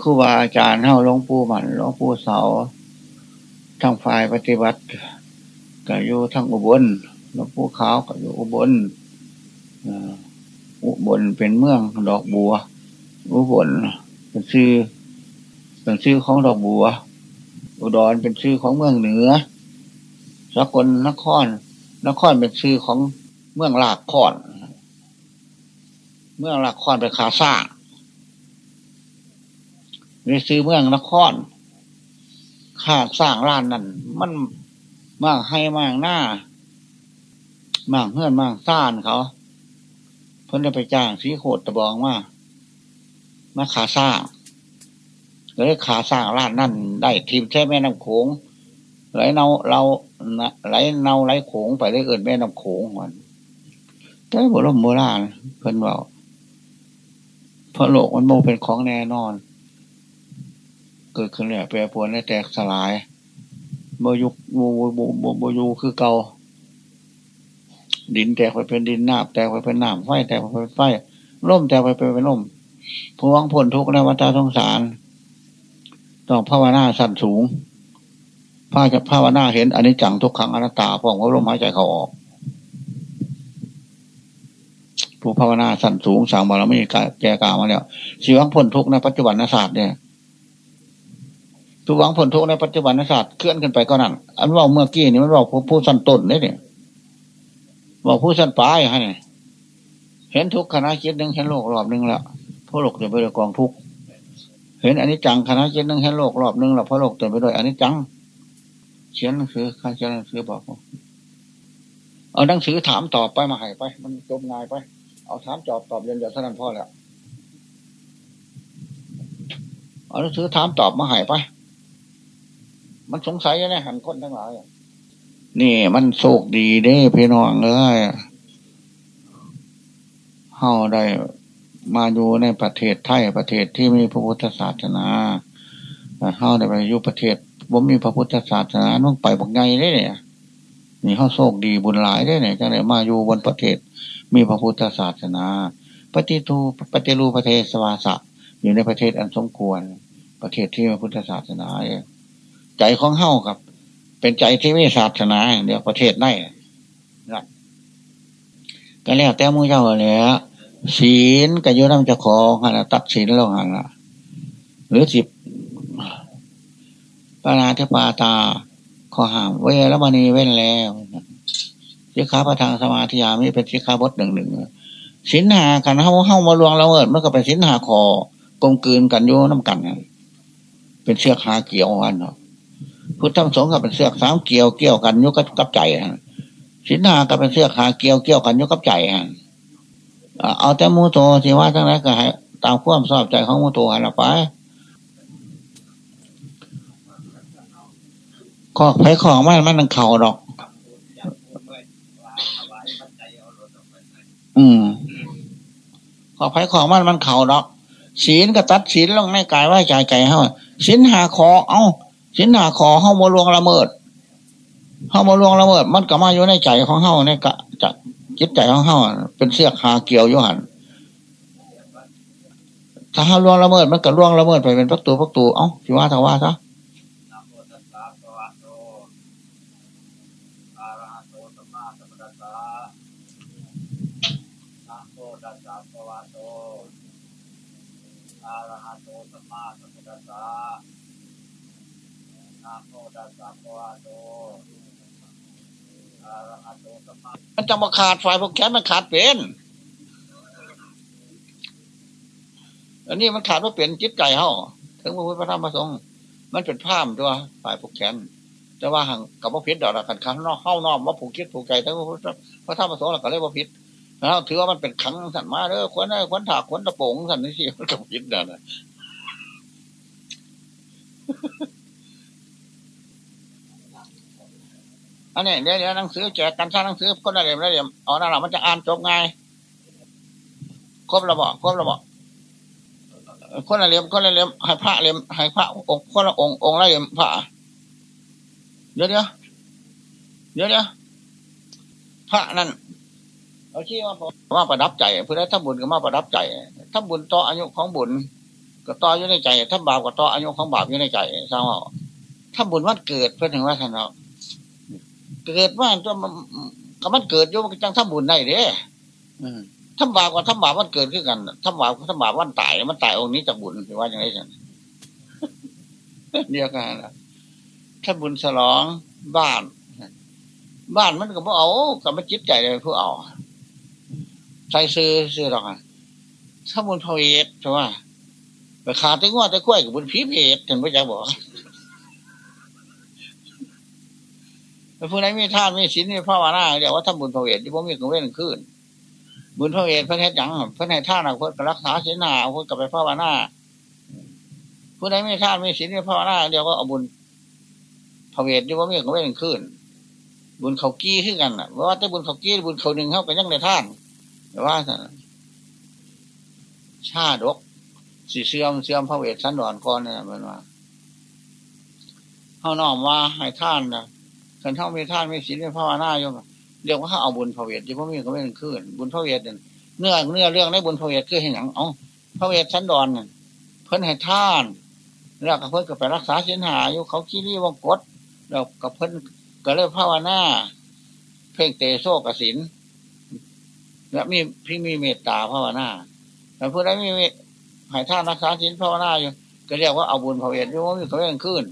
ครูบาอาจารย์เท่าหลวงปู่หมันหลวงปู่เสาทางฝ่ายปฏิบัติก็อยู่ทางอุบล หลวงปู่ขาวก็อยู่อุบลอุบลเป็นเมืองดอกบัว อุบลเป็นชื่อ เป็นชื่อของดอกบัว อุดรเป็นชื่อของเมืองเหนือ สกลนคร นครเป็นชื่อของเมืองลากคอน เมืองลากคอนเป็นคาซ่าในซื้อเมืองนครข้าสร้างร้านนั่นมันมากให้มากหน้า มากเพื่อนมากซ่านเขาเพิ่นจะไปจ้างสีโคตรตะบองมามาขาสร้าเลยขาสร้าร้านนั่นได้ทีมแค่แม่น้ำโขงไหลเนาเราไหลเนาไหลโขงไปได้เกินแม่น้ำโขงมันแต่โบราณโบราณเพิ่นบอกพระโลกมันโมเป็นของแน่นอน เกิดขึ้นเนี่ยแปรปรวนและแตกสลายโบยุกโบโบโบโบยูคือเก่า ดินแตกไปเป็นดินน้ำแตกไปเป็นน้ำไฟแตกไปเป็นไฟร่มแตกไปเป็นร่มพวงผลทุกข์ในวัฏสงสาร ต้องภาวนาสั่นสูงพาจะภาวนาเห็นอันนี้จังทุกครั้งอนัตตาพองว่าลมหายใจเขาออก ผู้ภาวนาสั่นสูงสางบารมีแก่กามาแล้วชีวังผลทุกข์ในปัจจุบันศาสตร์เนี่ยทุกหวังผลทุกข์ในปัจจุบันศาสตร์เคลื่อนขึ้นไปก็นั่นอันว่าเมื่อกี้นี่มันบอกผู้สั้นต้นนี่เนี่ย บอกผู้สั้นปลายฮะเนี่ยเห็นทุกขณะคิดหนึ่งเห็นโลกรอบหนึ่งแล้วพระโลกเต็มไปด้วยกองทุกเห็นอันนี้จังคณะคิดหนึ่งเห็นโลกรอบหนึ่งแล้วพระโลกเต็มไปด้วยอันนี้จังเขียนหนังสือข้าเขียนหนังสือบอกเอาหนังสือถามตอบไปมาให้ไป มันจบงายไป เอาถามตอบตอบเรียนเดียวเท่านั้นพ่อแล้วเอาหนังสือถามตอบมาให้ไป มันสงสัยยังไงหันคนทั้งหลาย นี่มันโชคดีเด้พี่น้องเลยเฮาได้มาอยู่ในประเทศไทยประเทศที่มีพระพุทธศาสนาเฮาได้ไปอยู่ประเทศบ่มีพระพุทธศาสนาต้องไปบักไงได้เนี่ยนี่เขาโชคดีบุญหลายได้เนี่ยจังไดมาอยู่บนประเทศ มีพระพุทธศาสนาปฏิทูปฏิรูประเทศสวาสะอยู่ในประเทศอันสมควร ประเทศที่มีพุทธศาสนาใจของเฮากับ เป็นใจที่มีศาสนาเดี๋ยวประเทศไหนนั่นก็แล้วแต่มูเจ้าเลยฮะศีลก็ยุ่น้ำจะขอหันตัดศีลแล้วหันละหรือสิบปานาเทปาตาข้อห้ามเวรมณีเว้นแล้วสิขาประทางสมาธิยามีเป็นสิขาบทหนึ่งหนึ่งสินหากันเข้าเข้ามาลวงละเมิดมันก็เป็นสินหาคอกลมกลืนกันโยน้ำกัน เป็นเสือกหาเกี่ยวกันเนาะ พุทธธรรมสงฆ์ก็เป็นเสือกสามเกี่ยวเกี่ยวกันยกกับใจสินหาก็เป็นเสือกหาเกี่ยวเกี่ยวกันยกกับใจฮะเอาแต่มูโตที่ว่าทั้งนั้นก็ให้ตามความชอบใจของมูโตหันไปขอไผของมันมันนังเข่าดอก อืมขอไผของมันมันเข่าดอกศีลก็ตัดศีลลงในกายว่าใจใจเฮาศีลหาคอเอ้า สินหาขอเฮามาลวงละเมิดเฮามาลวงละเมิด มันก็มาอยู่ในใจของเฮาในกะจะจิตใจของเฮาเป็นเสื้อคาเกี่ยวยุหันถ้าเฮาลวงละเมิด มันก็ล่วงละเมิดไปเป็นพักตัวพักตัวเอ้าสิว่าถ้าว่าซะ มันจะมาขาดฝ่ายพวกแขนมันขาดเป็นอันนี้มันขาดว่าเปลี่ยนจิตใจเขาถึงพระพุทธพระธรรมพระสงฆ์มันเป็นภาพตัวฝ่ายพวกแขนแต่ว่าห่างกับว่าพิษดอกขันขันนอกเข้านอกว่าผูกคิดผูกใจทั้งพระพุทธพระธรรมพระสงฆ์เราก็เรียกว่าพิษแล้วถือว่ามันเป็นขังสันมาเด้อควนได้ควนถากควนตะโปงสันนี่สิมันกับพิษนั่น อันนี้เดี๋ยวเดี๋ยวหนังสือแจกกันสร้างหนังสือคนละเล่มละเล่มเอาหน้าหลังมันจะอ่านจบไงครบระบอกครบระบอกคนละเล่มคนละเล่มให้พระเล่มให้พระองค์คนละองค์องค์ละเล่มพระเดี๋ยวเดี๋ยวเดี๋ยวเดี๋ยวพระนั่นเอาชี้ว่าว่าประดับใจเพื่อถ้าบุญก็มาประดับใจถ้าบุญต่ออายุของบุญก็ต่ออยู่ในใจถ้าบาปก็ต่ออายุของบาปอยู่ในใจทราบว่าถ้าบุญวันเกิดเพื่อถึงว่าท่านเรา เกิดว่าตัวก็มันเกิดโยมจังทำบุญได้เด้ทำบาปกับทำบาปมันเกิดขึ้นกันทำบาปกับทำบาปวันตายมันตายองค์นี้จากบุญคือว่าอย่างไรกันเดียวกันถ้าบุญฉลองบ้าน บ้านมันก็บ่เอากับมันจิตใจเลยผู้เอาใส่ซื้อซื้อหรอกถ้าบุญพระเวทใช่ไหมไปขาดแต่ง้อแต่กล้วยกับบุญผีเพศถึงพระเจ้าบอก ผู้ใดมีท่านมีศีลมีภาวนาเรียกว่าทำบุญพระเวทที่ผมมีกังเว้นขึ้น บุญพระเวทพระเทศยังพระในท่านเพื่อรักษาศีลนาเพื่อกลับไปภาวนาผู้ใดมีท่านมีศีลมีภาวนาเรียกว่าเอาบุญพระเวทที่ผมมีกังเว้นขึ้น บุญเขากี้ขึ้นกันอะว่าแต่บุญเขากี้บุญเขาหนึ่งเข้าไปยังในท่านแต่ว่าชาดกสีเสื่อมเสื่อมพระเวทสันดอนก่อนเนี่ยมันว่าเขาน้อมว่าให้ท่านนะ ขันเท่ามีท่านมีศีลมีภาวนาโยมเรียกว่าเขาเอาบุญพระเวทที่พ่อมีก็ไม่เป็นขึ้นบุญพระเวทเนื้อเนื้อเรื่องในบุญพระเวทคือเห็นอย่างอ๋อพระเวทชั้นดอนเพิ่นให้ท่าน แล้วก็เพิ่นก็ไปรักษาศีลหาอยู่เขาขี้รีวงกดแล้วก็เพิ่นก็เลยภาวนาเพ่งเตโซกสินแล้วมีพี่มีเมตตาภาวนาแต่ผู้ใดมีให้ท่านรักษาศีลภาวนาอยู่ก็เรียกว่าเอาบุญพระเวทที่พ่อมีก็ไม่เป็นขึ้น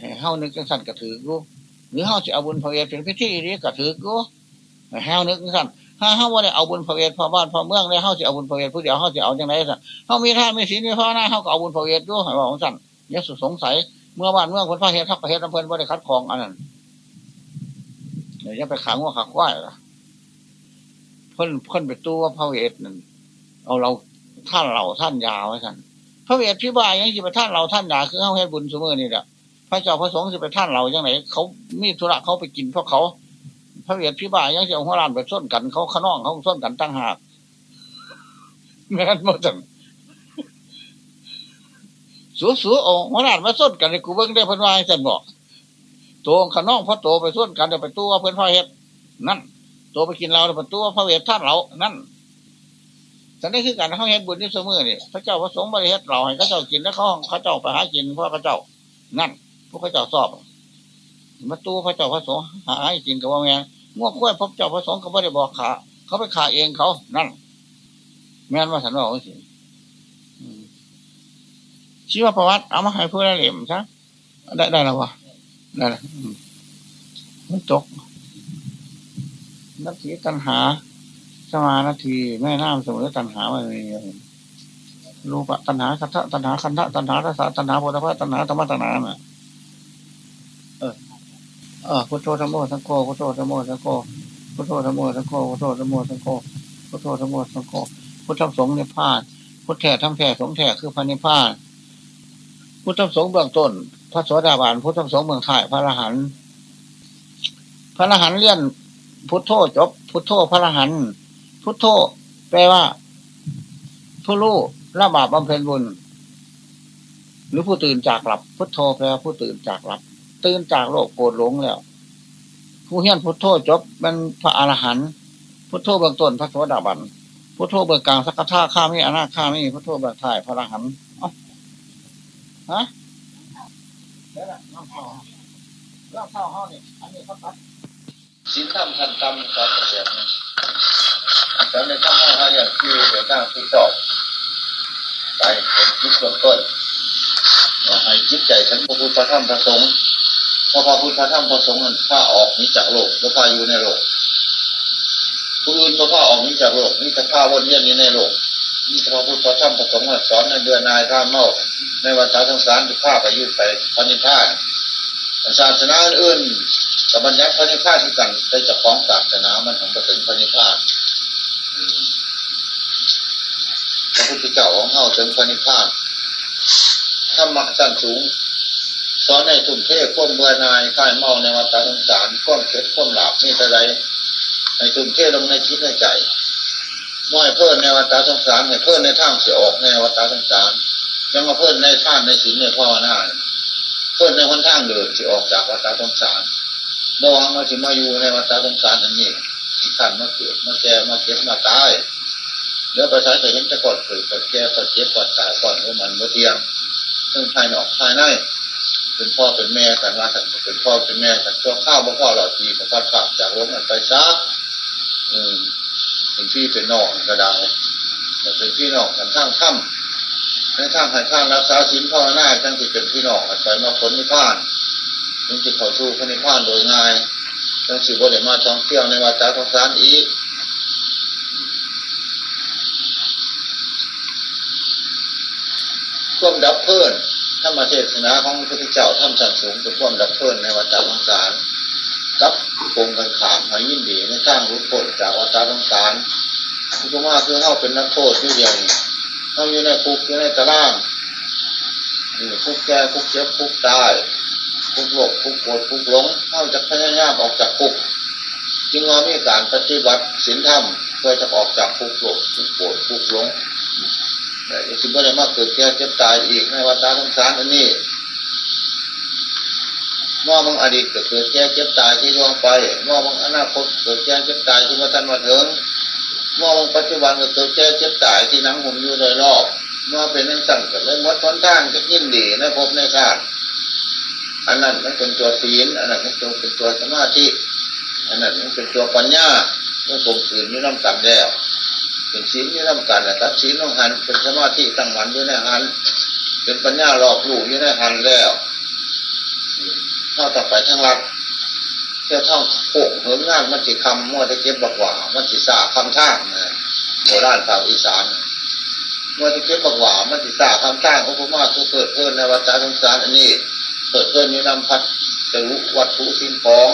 ให้เข้านึกจังสันกระถือกู หรือเฮาจะเอาบุญพระเวทเป็นพิธีนี้ก็ถือกูเฮานึกสั่นถ้าเฮาว่าได้เอาบุญพระเวทพอบ้านพอเมืองได้เฮาจะเอาบุญพระเวทผู้เดียวเฮาจะเอาอย่างไรสั่นเฮามีท่ามีศีลมีภาวนาเฮาก็เอาบุญพระเวทด้วยให้บอกสั่นยศสงสัย เมื่อบ้านเมืองคนพระเฮตุทักประเทศอำเภอบ่ได้คัดของอันนั้นเดี๋ยวจะไปขังว่าขังควายละเพิ่นเพิ่นไปตู้ว่าพระเวทนั่นเอาเราท่านเราท่านยาวไว้กันพระเวทพิบายยังสิไปท่านเราท่านยาคือเขาให้บุญเสมอนี่แหละ พระเจ้าพระสงฆ์สิไปท่านเราอย่างไหนเขามีธุระเขาไปกินเพราะเขา พระเวทพิบายยังสิเอาหัวลานไปส้นกันเขาขน้องเขาส้นกันตั้งหากแม่นมดจังสูสูโอ้หัวลานมาส้นกันในกูเบิ้งได้พันวายสันบอกตัวขน้องพระโตไปส้นกันเดี๋ยวไปตัวเพื่อนพ่อเฮ็ดนั่นตัวไปกินเราเดี๋ยวไปตัวพระเวทท่านเรา นั่นสันนี้คือการเขาเฮ็ดบุญที่เสมอนี่พระเจ้าพระสงฆ์บริเฮ็ดเราให้เขาเจ้ากินแล้วเขาเขาเจ้าไปหากินเพราะพระเจ้านั่น พวกพระเจ้าสอบมาตู้พระเจ้าพระสงฆ์หาให้กินกับว่าแมงง่วงกล้วยพระเจ้าพระสงฆ์เขาไม่ได้บอกขาเขาไปขาเองเขานั่น แม่นว่าสันว่าสิชีวประวัติเอามาให้เพื่อนเหลี่ยมใช่ได้ได้แล้ววะได้แล้วมันตกนักสีตันหา สมานาทีแม่น้ำเสมอตันหาไม่มีรูปตันหาคันธะตันหาคันธะตันหาทศตันหาโพธิภาตันหาธรรมตันหาเออ เออพุทโธธรรมโมสังโฆพุทโธธรรมโมสังโฆพุทโธธรรมโมสังโฆพุทโธธรรมโมสังโฆพุทโธธรรมโมสังโฆพุทธสงฆ์นิพพานพุทธแท้ทำแท้สงแท้คือพระนิพพานพุทธสงฆ์เบื้องต้น พระโสดาบันพุทธสงฆ์เบื้องท้ายพระอรหันต์พระอรหันต์เลี่ยน พุทโธจบ พุทโธพระอรหันต์พุทโธแปลว่าผู้รู้ละบาปบำเพ็ญบุญ หรือผู้ตื่นจากหลับ พุทโธแปลว่าผู้ตื่นจากหลับ ตื่นจากโลกโกรธหลงแล้ว ผู้เฮียนพุทโธจบเป็นพระอรหันต์พุทโธเบื้องต้นพระโสดาบันพุทโธเบื้องกลางสักท่าข้ามีอนาข้ามีพุทโธเบื้องท้ายพระอรหันต์ฮะแล้วล่ะน้ำเท่าน้ำเท่าห้อนี่อันนี้เขาตัดสินธรรมทันตำสอนเสียงแล้วในทั้งห้าอย่างที่เดี๋ยวตั้งที่สอบใจเป็นจิตเบื้องต้นให้จิตใจทั้งพระพุทธธรรมพระสงฆ์ พระพุทธธรรมพระสงฆ์นั้นพาออกนี้จากโลกแล้วพาอยู่ในโลกผู้อื่นก็พาออกนี้จากโลกนี่จะพาวนเวียนนี้ในโลกนี่พระพุทธธรรมพระสงฆ์สอนในเดือนนายท่าเมาในวัฏสงสารจะพาไปยุ่ไปพันิพานศาสนาอื่นกับบัญญัติพันิพานที่กันได้จากของศาสนามันถึงประถึงพันิพานพระพุทธเจ้าของเฮาถึงพันิพานถ้ามักสั้นสูง อนในทุ่มเทข้มเบื่อนายค่ายเมาในวัฏสงสารข้มเข็ดข้มหลาบนี่แต่ใดในทุ่มเทลงในคิดในใจน้อยเพิ่นในวัฏสงสารให้เพิ่นในทางเสียออกในวัฏสงสารยังมาเพิ่นในท่านในศีลในพ่อหน้าเพิ่นในคนทางเดินที่ออกจากวัฏสงสารบวังมาถึงมาอยู่ในวัฏสงสารอันนี้ที่ขันมาเกิดมาแก่มาเก็บมาตายเดี๋ยวประชาชนเห็นจะกอดเกิดกดแก่กดเจ็บกอดตายก่อนว่ามันเมื่อเทียงซึ่งภายนอกภายใน เป็นพ่อเป็นแม่กันว่าเป็นพ่อเป็นแม่กันตัวข้าวบ่พ่อหลอดทีกับพัดขาดจากล้มมันไปซะอืมเป็นพี่เป็นน้องกระดาษเป็นพี่น้องกันข้างถ้ำในทางหันข้างรักษาศีลพ่อหน้าทั้งที่เป็นพี่น้องไปมาผลนิพพานถึงจะเข้าสู่พระนิพพานโดยง่ายทั้งสิบวันเดมาท่องเที่ยวในวัฏสงสารอีกท่วมดับเพิ่น ธรรมเทศนาของพระพุทธเจ้าท่านสันสูงเป็นท่วมดับเพลินในวัฏสงสารกับปงกันขามหายินดีในสร้างรู้ผลจากวัฏสงสารคือว่าคือเข้าเป็นนักโทษที่เดียวเข้าอยู่ในคุกอยู่ในตารางคุกแก่คุกเจ็บคุกตายคุกโลกคุกโกรธคุกหลงเข้าจากพญายามออกจากคุก จึงว่ามีการปฏิบัติศีลธรรมเพื่อจะออกจากคุกโลกคุกโกรธคุกหลง แต่สิ่งที่มาเกิดแก่เจ็บตายอีกในวัฏสงสารอันนี้มอบังอดีตเกิดแก่เจ็บตายที่ล่วงไปมอบังอนาคตเกิดแก่เจ็บตายที่มาทันมาถึงมอบังปัจจุบันเกิดแก่เจ็บตายที่นังหุ่นอยู่โดยรอบมอเป็นนั่งสั่งกันเลยมดพ้นท่านก็ยินดีนภพในชาติอันนั้นมันเป็นตัวศีลอันนั้นมันตัวเป็นตัวสมาธิอันนั้นมันเป็นตัวปัญญาเมื่อกลมกลืนนี่น้ำกันแล้ว เป็นศีลนี่น้ำกันนะครับศีลต้องหันเป็นสมาธิตั้งมันอยู่ในหันเป็นปัญญารอบรู้อยู่ในหันแล้วเข้าต่อไปทั้งรักเที่ยวท่องโขกเหินงานมันจิคำมั่วจะเก็บบักหว่ามันจิสาคำท่างโบราณชาวอีสานมั่วจะเก็บบักหว่ามันจิสาคำท่างของพม่าทุกเกิดเพิ่นในวัฏสงสารอันนี้เกิดเพิ่นนี้นำพัดจะรู้วัตถุสิ่งของ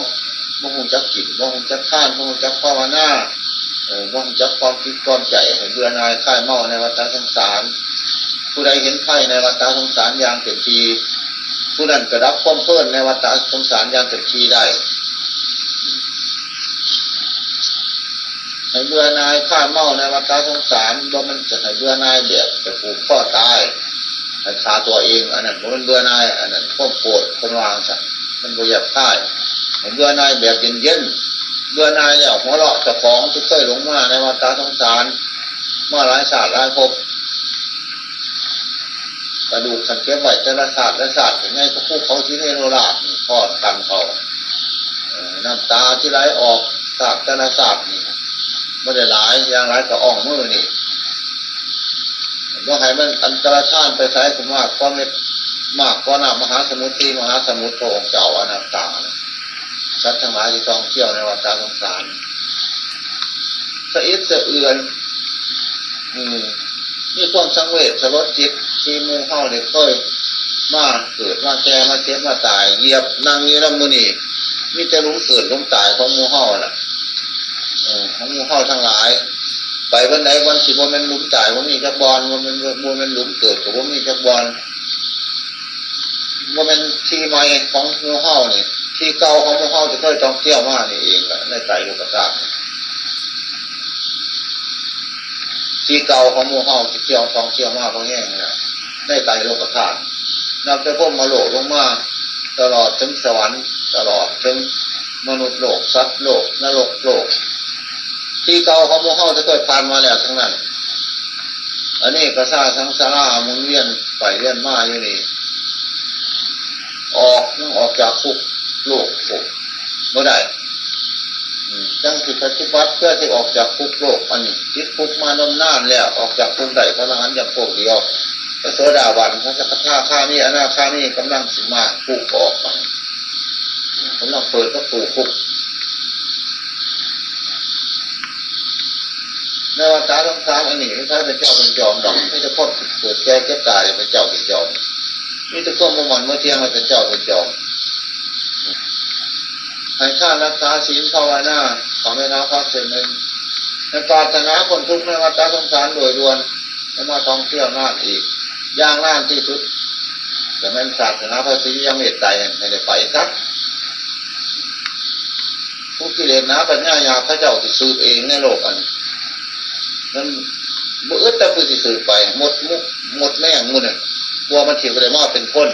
บ่หงจักกินบ่หงจักข้านบ่หงจักภาวนา เออบ่หงจักความคิดความใจให้เบื่อนายค่ายเมาในวัฏสงสาร ผู้ใดเห็นไพ่ในวัฏสงสารอย่างเต็มทีผู้นั้นกระดับความเพลินในวัฏสงสารอย่างเต็มทีได้ให้เบื่อนายค่ายเมาในวัฏสงสารบ่มันจะให้เบื่อนายแบบจะผูกข้อตายให้คาตัวเองอันนั้นมันเบื่อนายอันนั้นควบโกรธคนวางสัมันบ่หยับค่ายเบื่อนายแบบเย็นเย็น เบื่อนายแล้วหัวเราะจะฟ้องที่เคยหลงมาในวัฏสงสารมาหลายศาสตร์หลายภพกระดูกขันเก็บไว้แต่ละศาสตร์ละศาสตร์ถึงไงก็คู่เขาที่เนโรราชทอดกันเขาน้ำตาที่ไหลออกศาสตร์แต่ละศาสตร์นี่ไม่ได้หลายอย่างไรก็อ่องมือนี่ว่าให้มันอันตรธานไปใช้สมากก็ไม่มากก็น้ำมหาสมุทรที่มหาสมุทรโถงเจ้าอนัตตา สัตว์ทั้งหลายที่ท่องเที่ยวในวัฏสงสารสะอิดสะเอือนอืมนี่ความสังเวชสลดจิตที่มูเข้าเด็กเคยมาเกิดมาแก่มาเจ็บมาตายเหยียบนั่งนี้แล้วมือนี่มีแต่ลุ้มเกิดลุ้มตายของมูเข้าน่ะของมูเข้าทั้งหลาย ไปวันไหนวันสิบวันมันลุ้มตายวันนี้จักบอลวันมันวันมันลุ้มเกิดกับวันนี้จักบอลว่ามันที่ใหม่ของมูเข้านี่ ที่เก่าของมูเข้าจะเคยต้องเที่ยวมากนี่เองในใจโลกธาตุที่เก่าของมูเฮาที่เที่ยวทองเที่ยวมากเพราะแง่เนี่ยได้ไตโลกธาตุนับจะพุ่มมาโลกลงมาตลอดถึงสวรรค์ ตลอดถึงมนุษย์โลกสัตว์โลกนรกโลก ที่เก่าของมูเฮาจะเคยผ่านมาแล้วทั้งนั้นอันนี้กระซ่าสังสารามุนเวียนไปเวียนมาอยู่นี่ออกนั่งออกจากคุก ลกคุกเมื่อใดจังสิปฏิบัติเพื่อที่ออกจากคุกโลกอันนี้ติดคุกมานมนานแล้วออกจากคุกได้พระหันอย่างพวกเดียวพระโสดาบันพระสักขาข้านี่อนาข้านี่กำลังสิมาคุกออกกำลังเปิดประตูคุกในวัฏสงสารอันนี้ถ้าเป็นเจ้าเป็นจอมดอกไม่จะพ้นเกิดแก่เก็บตายเป็นเจ้าเป็นจอมนี่จะพ้นมันเมื่อเที่ยงมันเป็นเจ้าเป็นจอม ให้ท่านรักษาศีลภาวนาขอไม่น้าพักเสร็จหนึ่งในปารถนาคนทุกข์ในวัฏสงสารโดยรวมไม่มาท่องเที่ยวน่านอีกย่างน่านที่สุด แต่มันศาสนาภาษียังเมตใจให้ได้ไปครับผู้ที่เรียนนะปัญญายาพระเจ้าติสืบเองในโลกอันนั้นเมื่อแต่ผู้ที่สืบไป หมดมุกหมดแม่งมุนกลัวมันถิ่ไปได้มาเป็นคน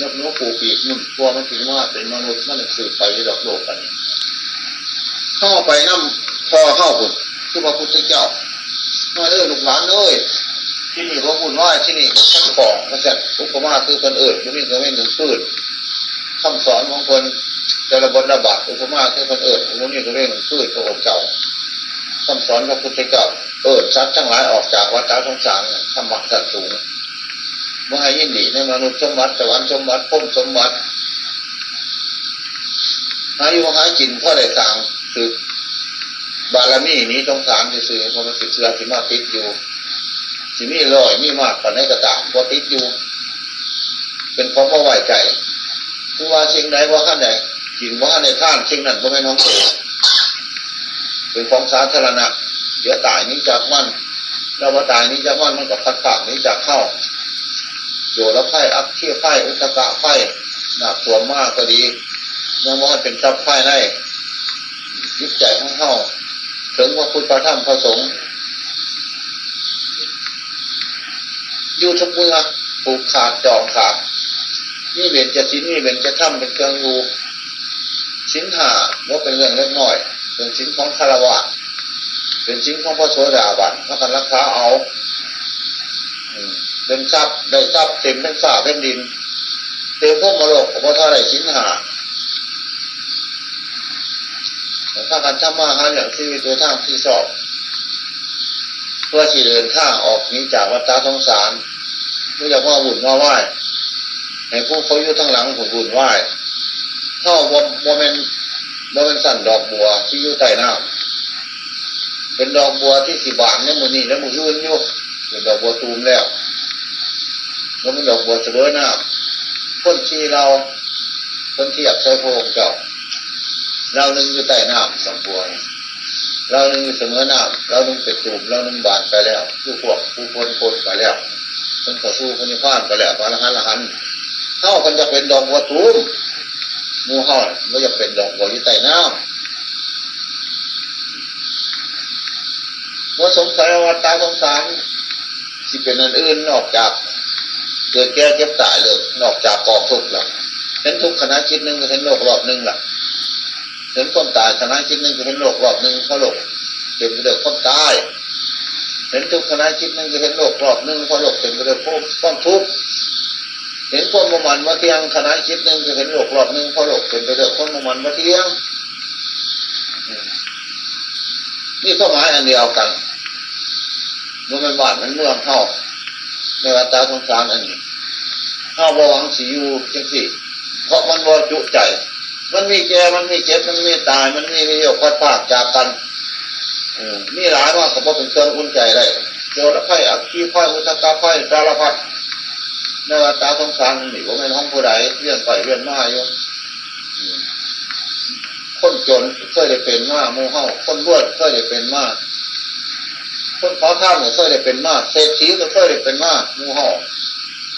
ยกนิ้ปูปีกมุ่นกลัวมันถึงว่าเป็นมนุษย์มันสืบไปดอกโลกกันเข้าไปน้ำพอเข้าคุณคือพระพุทธเจ้ามาเออลูกหลานเลยที่นี่ก็พูดว่าที่นี่ชั้นของมาจากอุปมาคือคนเอื่นที่นี่ก็ไม่หนึ่งพื้นคำสอนของคนจะระบดระบาดอุปมาคือคนเอื่นที่นี่ก็ไม่หนึ่งพื้นพระองค์เจ้าคำสอนพระพุทธเจ้าเออชัดทั้งหลายออกจากวัฏสงสารธรรมะสัต สูงมื่อให้ยินดีในมนุษย์สมบัติสวรรค์สมบัติพุ่มสมบัติหาอยู่หากินพ่อได้สั่งคือบารมีนี้สงสารจะซื้อเพราะมันติดเชื้อที่มาติดอยู่สิมีลอยมีมากกว่าในกระตามก็ติดอยู่ เป็นเพราะพ่อไหวใจคือว่าสิ่งใดว่าข้าไหนกินว่าในท่านสิ่งนั้นก็ไม่น้องโตเป็นของสาธารณะเดี๋ยวตายนี้จากมันแล้วว่าตายนี้จากมันมันกับพัดผากนี้จากเข้า โยละไพ่อักเทียไพ่อุตกะไพ่หนักตัวมากก็ดียังว่าเป็นทรัพย์ไพ่ได้ยิบใจข้างเข้าถึงว่าพุทธธรรมพระสงฆ์อยู่ทุกเมื่อผูกขาดจองขาดนี่เบนจะสินนี่เบนจะทำเป็นเครื่องรูสินหาว่าเป็นเรื่องเล็กน้อย เป็นสินของคารวะเป็นสินของพระโสดาบันพระกันรักษาเอา เป็นทรัพย์ได้ทรัพย์เต็มทั้งฝ่าเป็นดิน เต็มพวกมรกเพราะท่าไรสินหาถ้ากันทำมาหาอย่างที่มีตัวทางที่สอบเพื่อสี่เดินข้างออกนี้จากวัฏสงสารไม่อยากว่าหุ่นว่าไหวให้ผู้เขาอยู่ทั้งหลังหุ่นหุ่นไหวเท่าโมเมนโมเมนสั่นดอกบัวที่อยู่ใต้น้ำเป็นดอกบัวที่สีบานเนี่ยมือนี่แล้วมืออื่นอยู่เป็นดอกบัวตูมแล้ว มันเป็นดอกบัวเสมอหน้าพ้นที่เราพ้นที่อยากใช้พระองค์เจ้าเราหนึ่งอยู่ใต้น้ำสองพวงเราหนึ่งอยู่เสมอน้ำเราหนึ่งเป็นตุ่มเราหนึ่งบานไปแล้วผู้พวกผู้คนคนไปแล้วเป็นขอสู้คนนิพพานไปแล้วพระอรหันละหันเท่ากันจะเป็นดอกบัวตูมมูห่อไม่จะเป็นดอกบัวอยู่ใต้น้ำว่าสงสัยว่าตาสงสารสิเป็นอันอื่นนอกจาก เกิดแก่เจ็บตายเลยนอกจากกองทุกข์ลักเห็นทุกขณะคิดหนึ่งก็เห็นโลกรอบหนึ่งลักเห็นความตายขณะคิดหนึ่งก็เห็นโลกรอบหนึ่งเพราะโลกเต็มไปด้วยความตาย เห็นทุกขณะคิดหนึ่งก็เห็นโลกรอบหนึ่งเพราะโลกเต็มไปด้วยความทุกข์เห็นความมันว่าเที่ยงขณะคิดหนึ่งก็เห็นโลกรอบหนึ่งเพราะโลกเต็มไปด้วยความมันว่าเที่ยงนี่ก็หมายอันเดียวกันมันเป็นบ้านมันเมืองเข้า ในวัฏสงสารอันนี้ข้าบวังสีอยู่จังสิเพราะมันบจุใจ มันมีแก่มันมีเจ็บ มันมีตาย มันมีมียกพัดภาคจากกันมีหลายมากก็เป็นเครื่องอุ่นใจได้โยนไฟอักขีไฟมุตตาไฟสารพัดในวัฏสงสารนี่ว่าเป็นห้องผู้ใดเลื่อนไปเลื่อนมาอยู่คนจนเคยได้เป็นมาโมเฮาคนรวยเคยได้เป็นมา คนขอข้ามเนี่ยเคยได้เป็นมากเศรษฐีก็เคยได้เป็นมากมูห่อ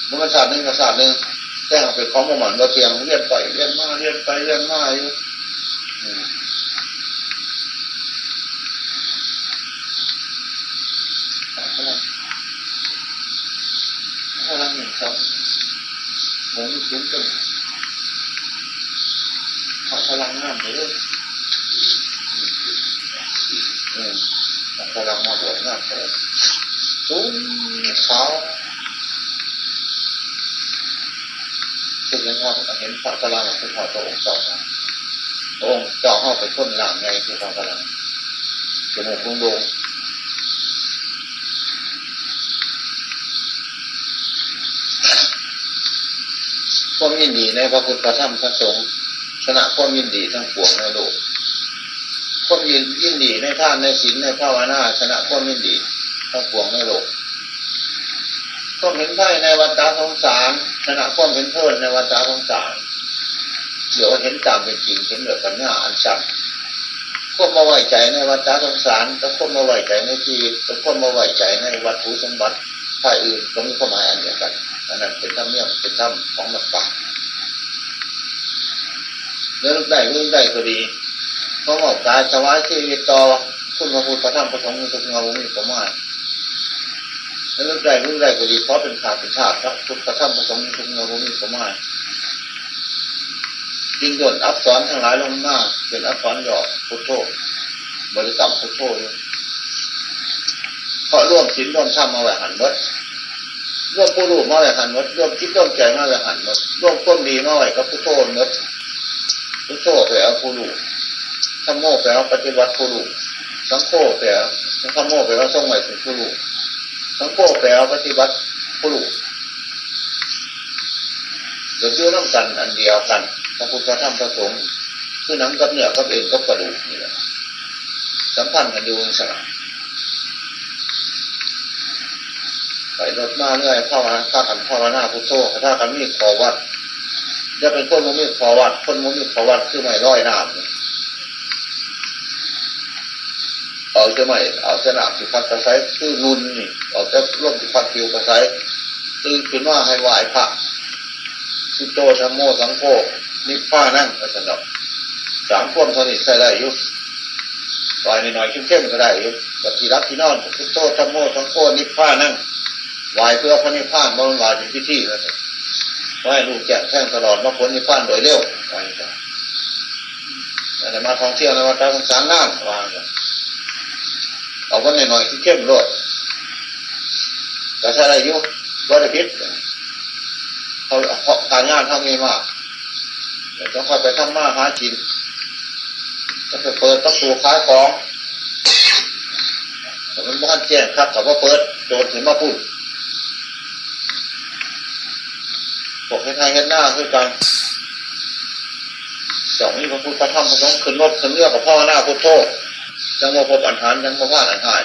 มันเป็นศาสตร์หนึ่งกับศาสตร์หนึ่งแต่เป็นของมันหมันเราเทียงเรียนไปเรียนมาเรียนไปเรียนมาอยู่พลังหนึ่งครับผมสูงกันพลังงานเลย กำลังมาบวชหน้าเปิดสูงขาวซึ่งยังว่าเห็นพระกำลังคือพอตัวองค์เจ้าองค์เจ้าเข้าไปค้นหลังไงคือพระกำลังจมูกลงลงความยินดีในพระพุทธธรรมพระสงฆ์ชนะความยินดีทั้งปวงในโลก ความยินยินดีในท่านในศีลในภาวนาชนะความยินดีทั้งปวงในโลกความเห็นไพ่ในวัฏสงสารชนะความเห็นเพลินในวัฏสงสารเดี๋ยวเห็นตามเป็นจริงเห็นแบบปัญญาอันชัดควบมาไหวใจในวัฏสงสารก็ควบมาไหวใจในชีวิตก็ควบมาไหวใจในวัตถุสมบัติภายอื่นก็มีความหมายอันเดียวกันอันนั้นเป็นธรรมเนียมเป็นธรรมของนักปราเรื่องได้เรื่องได้ก็ดี เพราะบอกกายสวายชีวิตต่อคุณพระพุทธธรรมพระสงฆ์ทุกเงามีประมาณแล้วเรื่องใดเรื่องใดก็ดีเพราะเป็นขาดเป็นชาติพระพุทธพระธรรมพระสงฆ์ทุกเงามีประมาณยิงโดนอักษรทั้งหลายลงหน้าเป็นอักษรหยอดพุทโธบริกรรมพุทโธเพราะร่วมชิ้นร่วมช้ำมาแหวหันมดร่วมผู้รู้มาแหวหันมดร่วมคิดร่วมใจมาแหวหันมดร่วมก้มดีมาแหวกับพุทโธมดพุทโธแปลว่าผู้รู้ ธรรมโมแปลว่าปฏิบัติผู้รู้สังโฆแปลธรรมโมแปลว่าทรงไหวถึงผู้รู้สังโฆแปลว่าปฏิบัติผู้รู้เดี๋ยวชื่อน้ำกันอันเดียวกันพระพุทธธรรมพระสงฆ์คือน้ำกับเนื้อกับเอ็นกับกระดูกนี่แหละสัมพันธ์กันอยู่ในสนาไปรถมาเรื่อยพ่อมาข้ากันพ่อมาหน้าพุทโธถ้ากันมีขอวัดจะเป็นคนมันมีขอวัด คนมันมีขอวัดคือไม่ร้อยน้ำ เอาจะไม่เอาสนามที่พัดกระไซคือนุนนี่เอาจะร่วมที่พัดผิวกระไซตื่นขึ้นว่าให้ไหวพระสุโตธรรมโมสังโฆนิพพานั่งก็สนอกสามควมเท่านี้ใส่ได้ยุบไหวหน่อยเข้มๆก็ได้ยุบปฏิรับที่นอนสุโตธรรมโมสังโฆนิพพานั่งไหวเพื่อพระนิพพานบำไหวเป็นพิธีแล้วไหวลูกแจ้งแท่งตลอดมาผลนิพพานโดยเร็วไหวกันแต่มาท่องเที่ยวในวัดสงสารน้ำวางกัน เอาวันหน่อยๆที่เข้มรดแต่ถ้าอายุวัดพิษเขาการงานทำมีมากต้องคอยไปทำมาหากินจะไปเปิดประตูขายของแต่มันบ้านแจ้งครับกับว่าเปิดโจทย์ถึงมาพูดพวกให้ทายเห็นหน้าคือกันสองนี่พระพุทธพระธรรมพระสงฆ์ขึ้นรถขึ้นเรือกับพ่อหน้าพุทโธ จังโมพบอันทานยังโมว่าอันหาย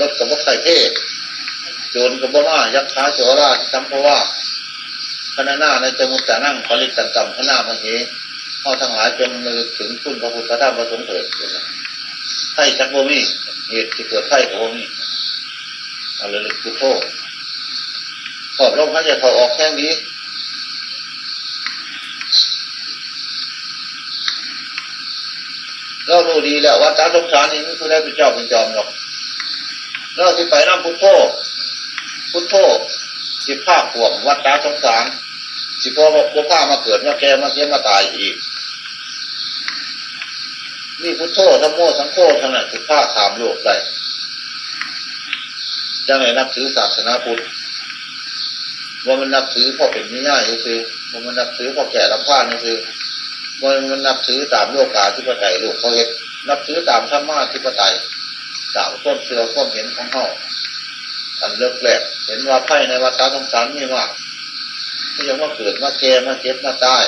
รถกับพวกใส่เทศโจรกับบ่ว่ายักษ์ขาโสวราชจำเพราะว่าคณะหน้าในจมุตตานั่งผลิตตันต่ำคณะมาเหพข้าทั้งหลายจงระลึกถึงคุณพระพุทธธรรมพระสงฆ์เถิดไพ่จักโบมีเหตุที่เกิดไพ่โบมีเอาระลึกพุทโธขอบลมหายใจเขาออกแค่นี้ เรารู้ดีแล้วว่าตาสงสารนี่ไม่คือได้เป็นเจ้าเป็นจอมหรอกเราสิไปนั่งพุทโธพุทโธสิภาคขวบวัดตาสงสารสิพ่อพ่อผ้ามาเกิดมาแก่มาเก็บมาตายอีกนี่พุทโธธรรมโมสังโฆทั้งนั้นสิภาคขามโลกได้จังไรนับถือศาสนาพุทธว่ามันนับถือพ่อเป็นง่ายๆคือว่ามันนับถือพ่อแก่ลำพานนี่คือ มันนับถือตามโลกาธิปไตยลูกเขาเห็นนับถือตามธรรมะธิปไตยตามต้นเสือต้นเห็นของเขาอันเลิกแรกเห็นว่าไพ่ในวัฏสงสารมีมาไม่ยังว่าเกิดมาแก่มาเจ็บมาตาย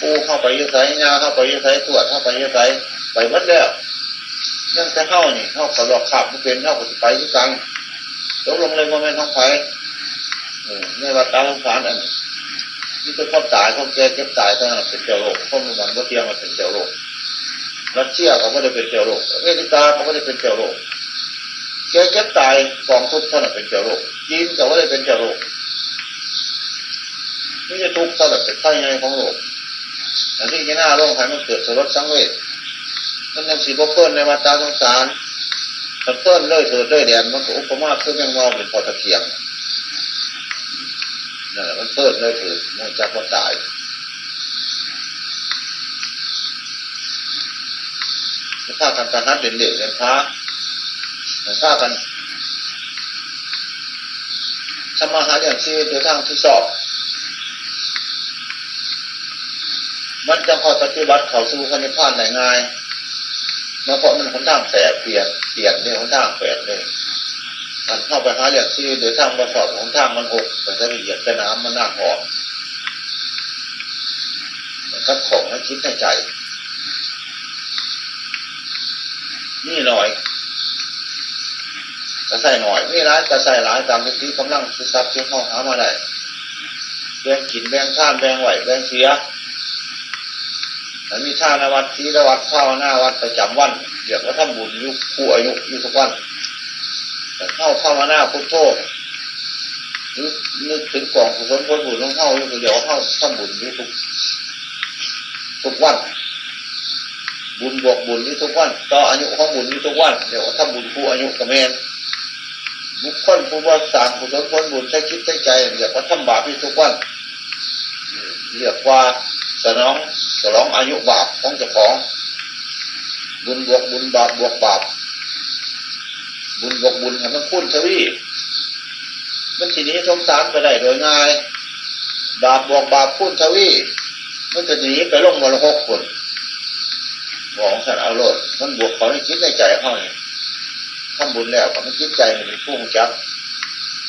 ปูเข้าไปยืดไสยาเข้าไปยืดไสตรวจเข้าไปยืดไสไปวัดแล้วยังจะเข้านี่เข้ากระหลอกขับมันเป็นเข้าไปไปที่กันตกลงเลยว่าไม่ท้องไฟในวัฏสงสารอันนี่ เป็นความตายความแก่เจ็บตายตั้งแต่เป็นเจ้าโลกข้อมูลมันก็เทียมมาเป็นเจ้าโลกรัสเซียเขาไม่ได้เป็นเจ้าโลกอเมริกาเขาไม่ได้เป็นเจ้าโลกแก่เจ็บตายกองทุกข์เท่านั้นเป็นเจ้าโลกยีนเขาไม่ได้เป็นเจ้าโลกนี่จะทุกข์เท่านั้นเป็นไพ่ในของโลกอันนี้ที่หน้าโลกให้มันเกิดสลดสังเวชมันยังสีบเพิ่นในมาตาสงสารถ้าเพิ่นเลยเถิดเลยแดนมันก็อุปมาคือแมงมอเป็นพอตะเคียง นั่นแหละมันเพิ่นเลยถิดมันจะพอตายถ้ากันการนัดเด่นเด่นเด่นพระถ้ากันทำมาหาอย่างชีวิตโดยทางที่สอบ มันจะพอปฏิบัติเขาสู่พันธุ์พานได้ง่ายมาเพราะมันหนทางแปดเปลี่ยนเปลี่ยนเนี่ยหนทางแปดเลย มันเข้าไปหาเรื่องชีวิตโดยทางประสอบของทางมันหกแต่ละเอียดแต่น้ำมันน่าหอมมันก็ของให้คิดให้ใจ นี่หน่อยก็ใส่หน่อยนี่ร้ายก็ใส่ร้ายตามที่กำลังที่ทรัพย์ที่เขาหามาได้แบ่งกินแบ่งท่านแบ่งไหวแบ่งเสียแต่มีท่านวัดทีละวัดข้าวหน้าวัดประจำวันเดี๋ยวก็ทำบุญยุคผู้อายุยุคทุกวัน เข้าเข้ามาหน้าพุทโธนึกนึกถึงกองกุศลผลบุญต้องเข้าอยู่เดี๋ยวเข้าทำบุญยุทุกทุกวัน บุญบวกบุญยุทุกวันต่ออายุของบุญยุทุกวันเดี๋ยวทำบุญผู้อายุกับแม่บุคคลผู้ว่าสางผู้สนผลบุญใช้คิดใช้ใจเรียกว่าทำบาปที่ทุกวันเรียกว่าสนองสนองอายุบาปของเจ้าของ บุญบวกบุญบาปบวกบาป บุญบกบุญให้มันคุ้นทวีมันทีนี้สงสารไปได้โดยง่าย บาปบวกบาปคุ้นทวีมันจะหนีไปลงมรหกคนบอกสัตว์เอาโลดมันบวกเขาให้คิดในใจเขาเนี่ยทำบุญแล้วก็ไม่คิดใจเป็นผู้จับ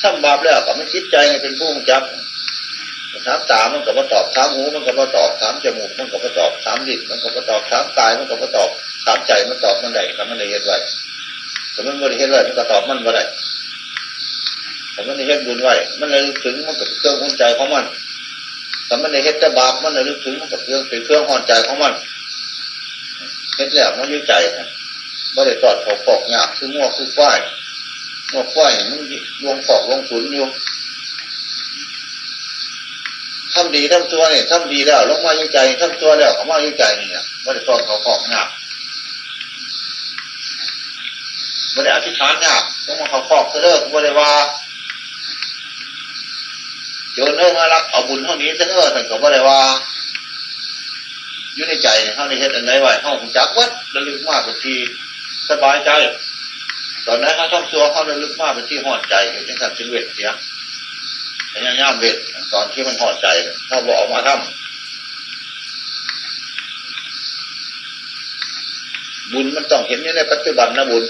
ทำบาปแล้วก็ไม่คิดใจเป็นผู้จับถามตามันก็มาตอบถามหูมันก็มาตอบถามจมูกมันก็มาตอบถามลิ้นมันก็มาตอบถามกายมันก็มาตอบถามใจมันตอบมันได้ทำมันได้เห็นไว้ แต่มันไม่ได้เห็นไว้มันก็ตอบมันไม่ได้แต่มันได้เห็นบุญไว้มันเลยถึงมันก็เครื่องหุ่นใจของมันแต่มันได้เห็นแต่บาปมันเลยถึงมันก็เครื่องเป็นเครื่องห่อนใจของมันเห็นแล้วมันยุ่ใจนะไม่ได้ตอดเขาปอกหยาบคือง้อคือฝ้ายง้อฝ้ายมันลงปอกลงขุนอยู่ทำดีทำตัวเนี่ยทำดีแล้วลงมายุ่ใจทำตัวแล้วเขามายุ่ใจเนี่ยไม่ได้ตอดเขาปอกหยาบ ไม่ได้อธิษฐานยาบต้องมาเขาปอกเลิกไม่ได้ว่าโยนเลิกมารักเอาบุญเท่านี้เสนอแต่ก็ไม่ได้ว่าอยู่ในใจเขาในเหตุอันไหนไหวเขาจักวัดระลึกมากบางทีสบายใจ ตอนนั้นเขาทำตัวเขาระลึกมากเป็นที่หอนใจอยู่ที่สัตว์ชีวิตเสียพยายามเวทตอนที่มันหอนใจเขาบอกออกมาทำบุญมันต้องเห็นอยู่ในปัจจุบันนะบุญ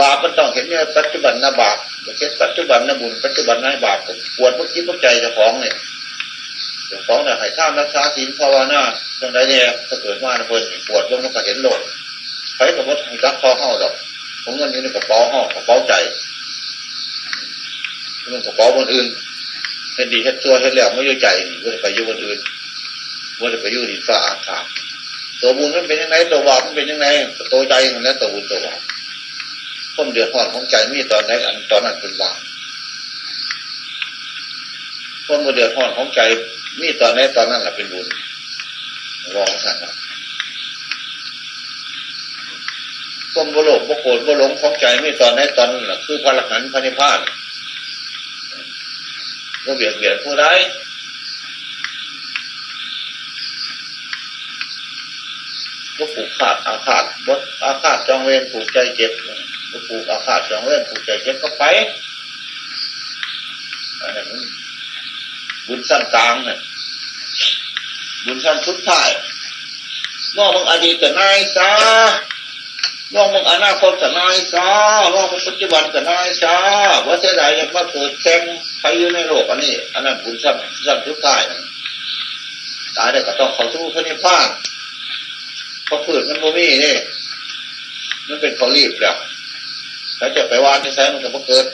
บาปมันต้องเห็นอยู่ในปัจจุบันนะบาปเช่นปัจจุบันนะบุญปัจจุบันนะบาปปวดพวกคิดพวกใจจ้าของเนี่ยจ้าของเนี่ยให้ท่ามรักษาศีลภาวนาจังไรเนี่ยถ้าเกิดมาเพิ่นปวดลงมันก็เห็นโลดใครกับว่ารักคอเข้าดอกผมเงินอยู่ในกระเป๋าห้องกระเป๋าใจมันกระเป๋าคนอื่นเห็นดีเห็นตัวเห็นแล้วไม่ยุ่ใจนี่ก็ไปยุ่คนอื่นว่าจะไปยู่ดินฟ้าอากาศตัวบุญมันเป็นยังไงตัวบาปมันเป็นยังไงตัวใจมันนั้นตัวบุญตัวบาป คนเดือดร้อนของใจมีตอนไหนอันตอนนั้นเป็นบาปคนมาเดือดร้อนของใจมีตอนไหนตอนนั้นแหละเป็นบุญรองสั่งคนบโลกบโกรธบหลงของใจมีตอนไหนตอนนั้นแหละคือพระหลักหันพระนิพพานก็เบียดเบียนผู้ใดก็ผูกขาดอาฆาตบดอาฆาตจองเวรผูกใจเจ็บ ก็ผูกอาฆาตจองเวรผูกใจเจ็บก็ไปอันนั้นบุญสั้นกลางเนี่ยบุญสั้นสุดท้ายมองมึงอดีตกับนายซามองมึงอนาคตกับนายซามองมึงปัจจุบันกับนายซาว่าเสียดายยังมาเกิดแข่งใครอยู่ในโลกอันนี้ อันนั้นบุญสั้นสั้นสุดท้ายตายได้ก็ต้องเขาสู้พระนิพพานเพราะผืนมันโมมี่นี่มันเป็นเขารีบแล้ว ถ้าจะไปวานที่แท้มันก็เกิด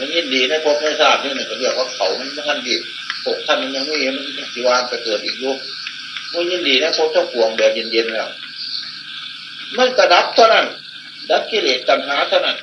มันยินดีในพบในทราบนี่หนึ่งก็เรียกว่าเขามันท่านดีปกท่านมันยังไม่มันสิวานไปเกิดอีกยุคมันยินดีนะพบเจ้าปวงแบบเย็นๆแล้วมันกระดับเท่านั้นดับกิเลสตัณหาเท่านั้น